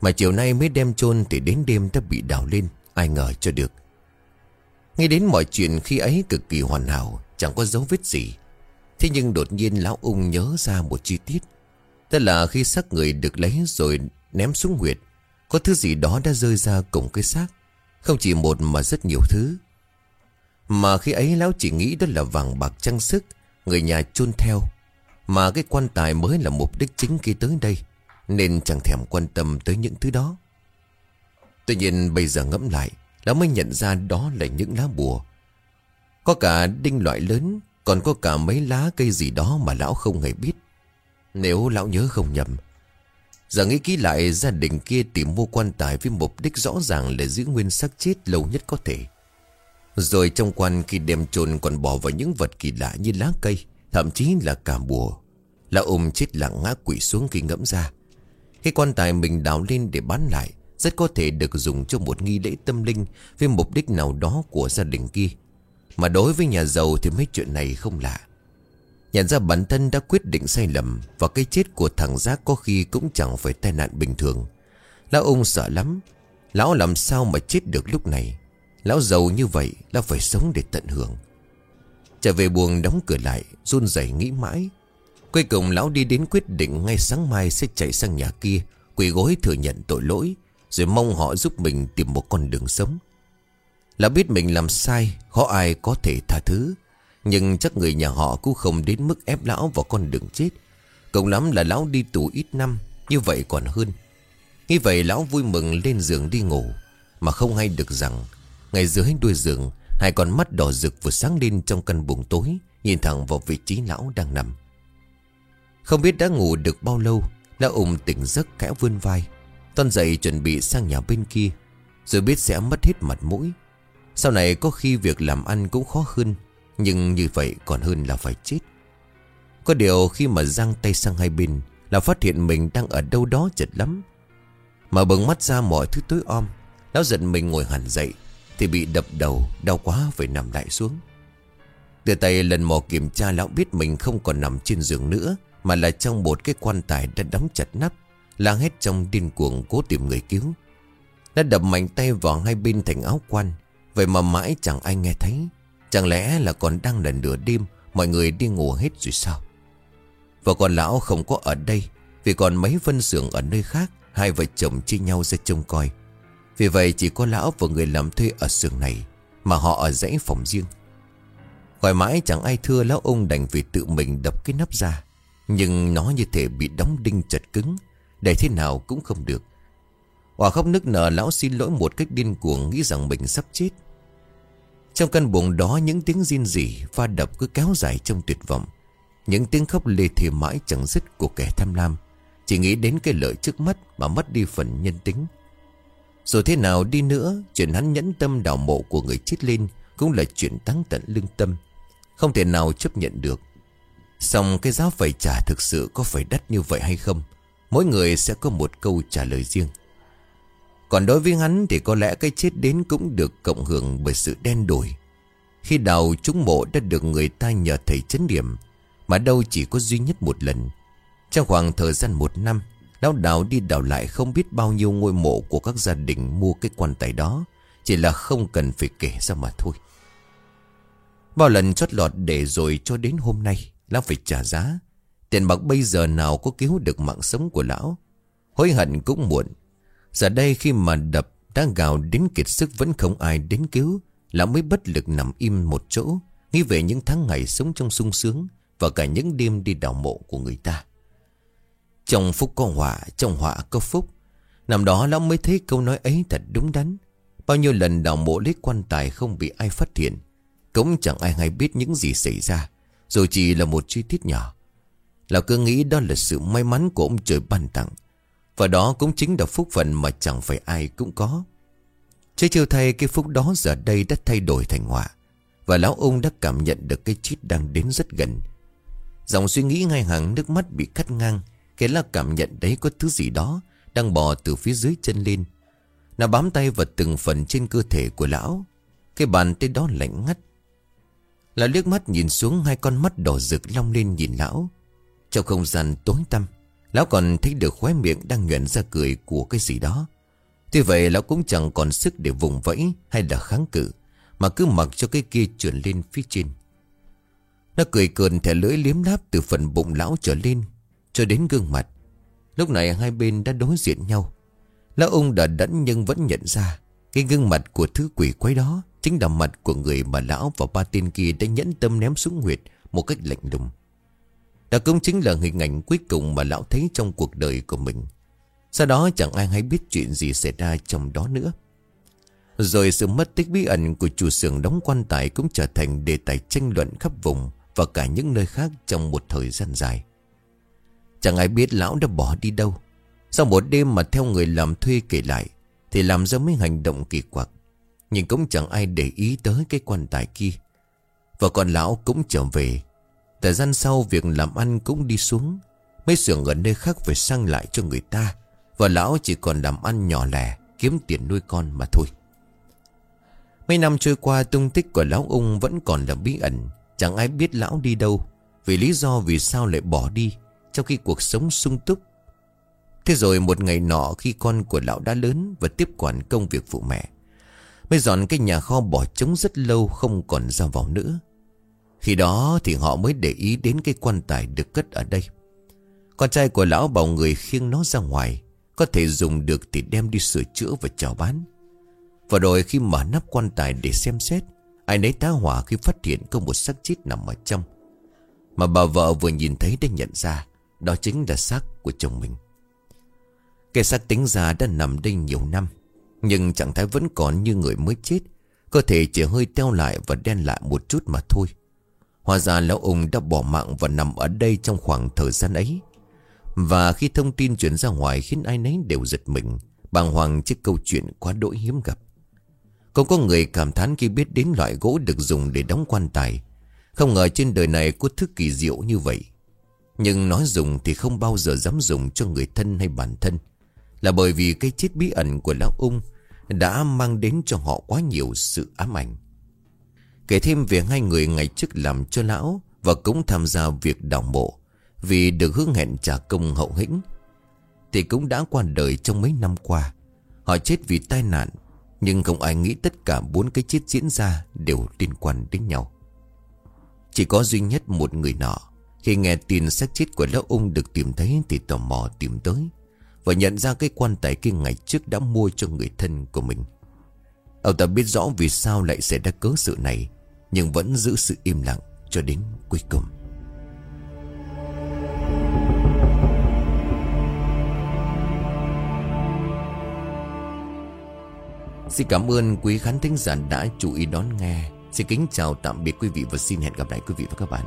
Mà chiều nay mới đem chôn Thì đến đêm đã bị đào lên, Ai ngờ cho được. Nghe đến mọi chuyện khi ấy cực kỳ hoàn hảo, Chẳng có dấu vết gì. Thế nhưng đột nhiên lão ung nhớ ra một chi tiết. Tức là khi xác người được lấy rồi ném xuống huyệt, Có thứ gì đó đã rơi ra cùng cái xác. Không chỉ một mà rất nhiều thứ. Mà khi ấy lão chỉ nghĩ đó là vàng bạc trang sức, Người nhà chôn theo. Mà cái quan tài mới là mục đích chính khi tới đây Nên chẳng thèm quan tâm tới những thứ đó. Tuy nhiên bây giờ ngẫm lại Lão mới nhận ra đó là những lá bùa. Có cả đinh loại lớn Còn có cả mấy lá cây gì đó mà lão không hề biết. Nếu lão nhớ không nhầm Giờ nghĩ kỹ lại gia đình kia tìm mua quan tài với mục đích rõ ràng là giữ nguyên xác chết lâu nhất có thể. Rồi trong quan khi đem chôn còn bỏ vào những vật kỳ lạ như lá cây, thậm chí là cả bùa. Lão ôm chết lặng ngã quỷ xuống khi ngẫm ra. Cái quan tài mình đào lên để bán lại, rất có thể được dùng cho một nghi lễ tâm linh với mục đích nào đó của gia đình kia. Mà đối với nhà giàu thì mấy chuyện này không lạ Nhận ra bản thân đã quyết định sai lầm Và cái chết của thằng Giác có khi cũng chẳng phải tai nạn bình thường Lão ung sợ lắm Lão làm sao mà chết được lúc này Lão giàu như vậy Lão phải sống để tận hưởng Trở về buồng đóng cửa lại, run rẩy nghĩ mãi. Cuối cùng lão đi đến quyết định Ngay sáng mai sẽ chạy sang nhà kia, Quỳ gối thừa nhận tội lỗi, Rồi mong họ giúp mình tìm một con đường sống. Lão biết mình làm sai, Khó ai có thể tha thứ. Nhưng chắc người nhà họ cũng không đến mức ép lão vào con đường chết. Cộng lắm là lão đi tù ít năm, Như vậy còn hơn. Như vậy lão vui mừng lên giường đi ngủ, Mà không hay được rằng, Ngày dưới đuôi giường Hai con mắt đỏ rực vừa sáng lên trong căn buồng tối, Nhìn thẳng vào vị trí lão đang nằm. Không biết đã ngủ được bao lâu, Lão ung tỉnh giấc khẽ vươn vai, Toàn dậy chuẩn bị sang nhà bên kia, Rồi biết sẽ mất hết mặt mũi. Sau này có khi việc làm ăn cũng khó hơn, Nhưng như vậy còn hơn là phải chết. Có điều khi mà giang tay sang hai bên Là phát hiện mình đang ở đâu đó chật lắm. Mà bừng mắt ra mọi thứ tối om, Lão giận mình ngồi hẳn dậy thì bị đập đầu, Đau quá phải nằm lại xuống. Đưa tay lần mò kiểm tra lão biết mình không còn nằm trên giường nữa, Mà là trong một cái quan tài đã đóng chặt nắp Lang hết trong điên cuồng cố tìm người cứu. Đã đập mạnh tay vào hai bên thành áo quan, Vậy mà mãi chẳng ai nghe thấy. Chẳng lẽ là còn đang là nửa đêm, Mọi người đi ngủ hết rồi sao? Và còn lão không có ở đây, Vì còn mấy phân xưởng ở nơi khác, Hai vợ chồng chia nhau ra trông coi vì vậy chỉ có lão và người làm thuê ở xưởng này Mà họ ở dãy phòng riêng. Gọi mãi chẳng ai thưa lão ông đành vì tự mình đập cái nắp ra. Nhưng nó như thể bị đóng đinh chật cứng, Để thế nào cũng không được. Hòa khóc nức nở, lão xin lỗi một cách điên cuồng, Nghĩ rằng mình sắp chết. Trong căn buồng đó những tiếng riêng rỉ Pha đập cứ kéo dài trong tuyệt vọng. Những tiếng khóc lê thề mãi chẳng dứt của kẻ tham lam. Chỉ nghĩ đến cái lợi trước mắt Mà mất đi phần nhân tính dù thế nào đi nữa, Chuyện hắn nhẫn tâm đào mộ của người chết lên Cũng là chuyện tăng tận lương tâm. Không thể nào chấp nhận được. Xong cái giá phải trả thực sự có phải đắt như vậy hay không? Mỗi người sẽ có một câu trả lời riêng. Còn đối với hắn thì có lẽ cái chết đến cũng được cộng hưởng bởi sự đen đổi Khi đào trúng mộ đã được người ta nhờ thầy chấn điểm, Mà đâu chỉ có duy nhất một lần. Trong khoảng thời gian một năm Lão đào đi đào lại không biết bao nhiêu ngôi mộ của các gia đình mua cái quan tài đó. Chỉ là không cần phải kể ra mà thôi. Bao lần chót lọt để rồi cho đến hôm nay, lão phải trả giá. Tiền bạc bây giờ nào có cứu được mạng sống của lão. Hối hận cũng muộn. Giờ đây khi mà đập đã gào đến kiệt sức vẫn không ai đến cứu. Lão mới bất lực nằm im một chỗ, nghĩ về những tháng ngày sống trong sung sướng và cả những đêm đi đào mộ của người ta. Trong phúc có họa, trong họa có phúc. Nằm đó lão mới thấy câu nói ấy thật đúng đắn. Bao nhiêu lần đào mộ lấy quan tài không bị ai phát hiện. Cũng chẳng ai hay biết những gì xảy ra. Rồi chỉ là một chi tiết nhỏ. Lão cứ nghĩ đó là sự may mắn của ông trời ban tặng. Và đó cũng chính là phúc phận mà chẳng phải ai cũng có. Chứ chiều thay cái phúc đó giờ đây đã thay đổi thành họa. Và lão ông đã cảm nhận được cái chết đang đến rất gần. Dòng suy nghĩ ngay hàng nước mắt bị cắt ngang Kể là cảm nhận đấy có thứ gì đó Đang bò từ phía dưới chân lên. Nó bám tay vào từng phần trên cơ thể của lão. Cái bàn tay đó lạnh ngắt. Lão liếc mắt nhìn xuống Hai con mắt đỏ rực long lên nhìn lão. Trong không gian tối tăm, Lão còn thấy được khóe miệng đang nhuận ra cười của cái gì đó. Tuy vậy, lão cũng chẳng còn sức để vùng vẫy hay là kháng cự, Mà cứ mặc cho cái kia chuyển lên phía trên. Nó cười cờn thẻ lưỡi liếm láp từ phần bụng lão trở lên cho đến gương mặt, Lúc này hai bên đã đối diện nhau. Lão ông đã đẫn nhưng vẫn nhận ra Cái gương mặt của thứ quỷ quái đó Chính là mặt của người mà lão và ba tên kia Đã nhẫn tâm ném xuống huyệt Một cách lạnh lùng. Đó cũng chính là hình ảnh cuối cùng Mà lão thấy trong cuộc đời của mình. Sau đó chẳng ai hay biết chuyện gì xảy ra trong đó nữa. Rồi sự mất tích bí ẩn của chủ xưởng đóng quan tài Cũng trở thành đề tài tranh luận khắp vùng Và cả những nơi khác trong một thời gian dài. Chẳng ai biết lão đã bỏ đi đâu. Sau một đêm mà theo người làm thuê kể lại, Thì làm ra mấy hành động kỳ quặc. Nhưng cũng chẳng ai để ý tới cái quan tài kia. Và còn lão cũng trở về. Thời gian sau việc làm ăn cũng đi xuống. Mấy xưởng ở nơi khác phải sang lại cho người ta. Và lão chỉ còn làm ăn nhỏ lẻ, Kiếm tiền nuôi con mà thôi. Mấy năm trôi qua, tung tích của lão ung vẫn còn là bí ẩn. Chẳng ai biết lão đi đâu. Vì lý do vì sao lại bỏ đi. Trong khi cuộc sống sung túc, Thế rồi một ngày nọ khi con của lão đã lớn Và tiếp quản công việc phụ mẹ, Mới dọn cái nhà kho bỏ trống rất lâu Không còn ra vào nữa. Khi đó thì họ mới để ý đến cái quan tài được cất ở đây. Con trai của lão bảo người khiêng nó ra ngoài, Có thể dùng được thì đem đi sửa chữa và chào bán. Và rồi khi mở nắp quan tài để xem xét, Ai nấy tá hỏa khi phát hiện có một xác chết nằm ở trong. Mà bà vợ vừa nhìn thấy đã nhận ra đó chính là xác của chồng mình. Cái xác tính ra đã nằm đây nhiều năm, Nhưng trạng thái vẫn còn như người mới chết Cơ thể chỉ hơi teo lại và đen lại một chút mà thôi. Hóa ra lão ông đã bỏ mạng và nằm ở đây trong khoảng thời gian ấy. Và khi thông tin chuyển ra ngoài khiến ai nấy đều giật mình, Bàng hoàng trước câu chuyện quá đỗi hiếm gặp. Cũng có người cảm thán khi biết đến loại gỗ được dùng để đóng quan tài. Không ngờ trên đời này có thứ kỳ diệu như vậy. Nhưng nói dùng thì không bao giờ dám dùng cho người thân hay bản thân Là bởi vì cái chết bí ẩn của lão ung Đã mang đến cho họ quá nhiều sự ám ảnh Kể thêm về hai người ngày trước làm cho lão Và cũng tham gia việc đào mộ Vì được hứa hẹn trả công hậu hĩnh, Thì cũng đã qua đời trong mấy năm qua Họ chết vì tai nạn, nhưng không ai nghĩ tất cả bốn cái chết diễn ra đều liên quan đến nhau. Chỉ có duy nhất một người nọ. Khi nghe tin xác chết của lão ung được tìm thấy thì tò mò tìm tới. Và nhận ra cái quan tài kia ngày trước đã mua cho người thân của mình. Ông ta biết rõ vì sao lại xảy ra cớ sự này. Nhưng vẫn giữ sự im lặng cho đến cuối cùng. Xin cảm ơn quý khán thính giả đã chú ý đón nghe. Xin kính chào, tạm biệt quý vị và xin hẹn gặp lại quý vị và các bạn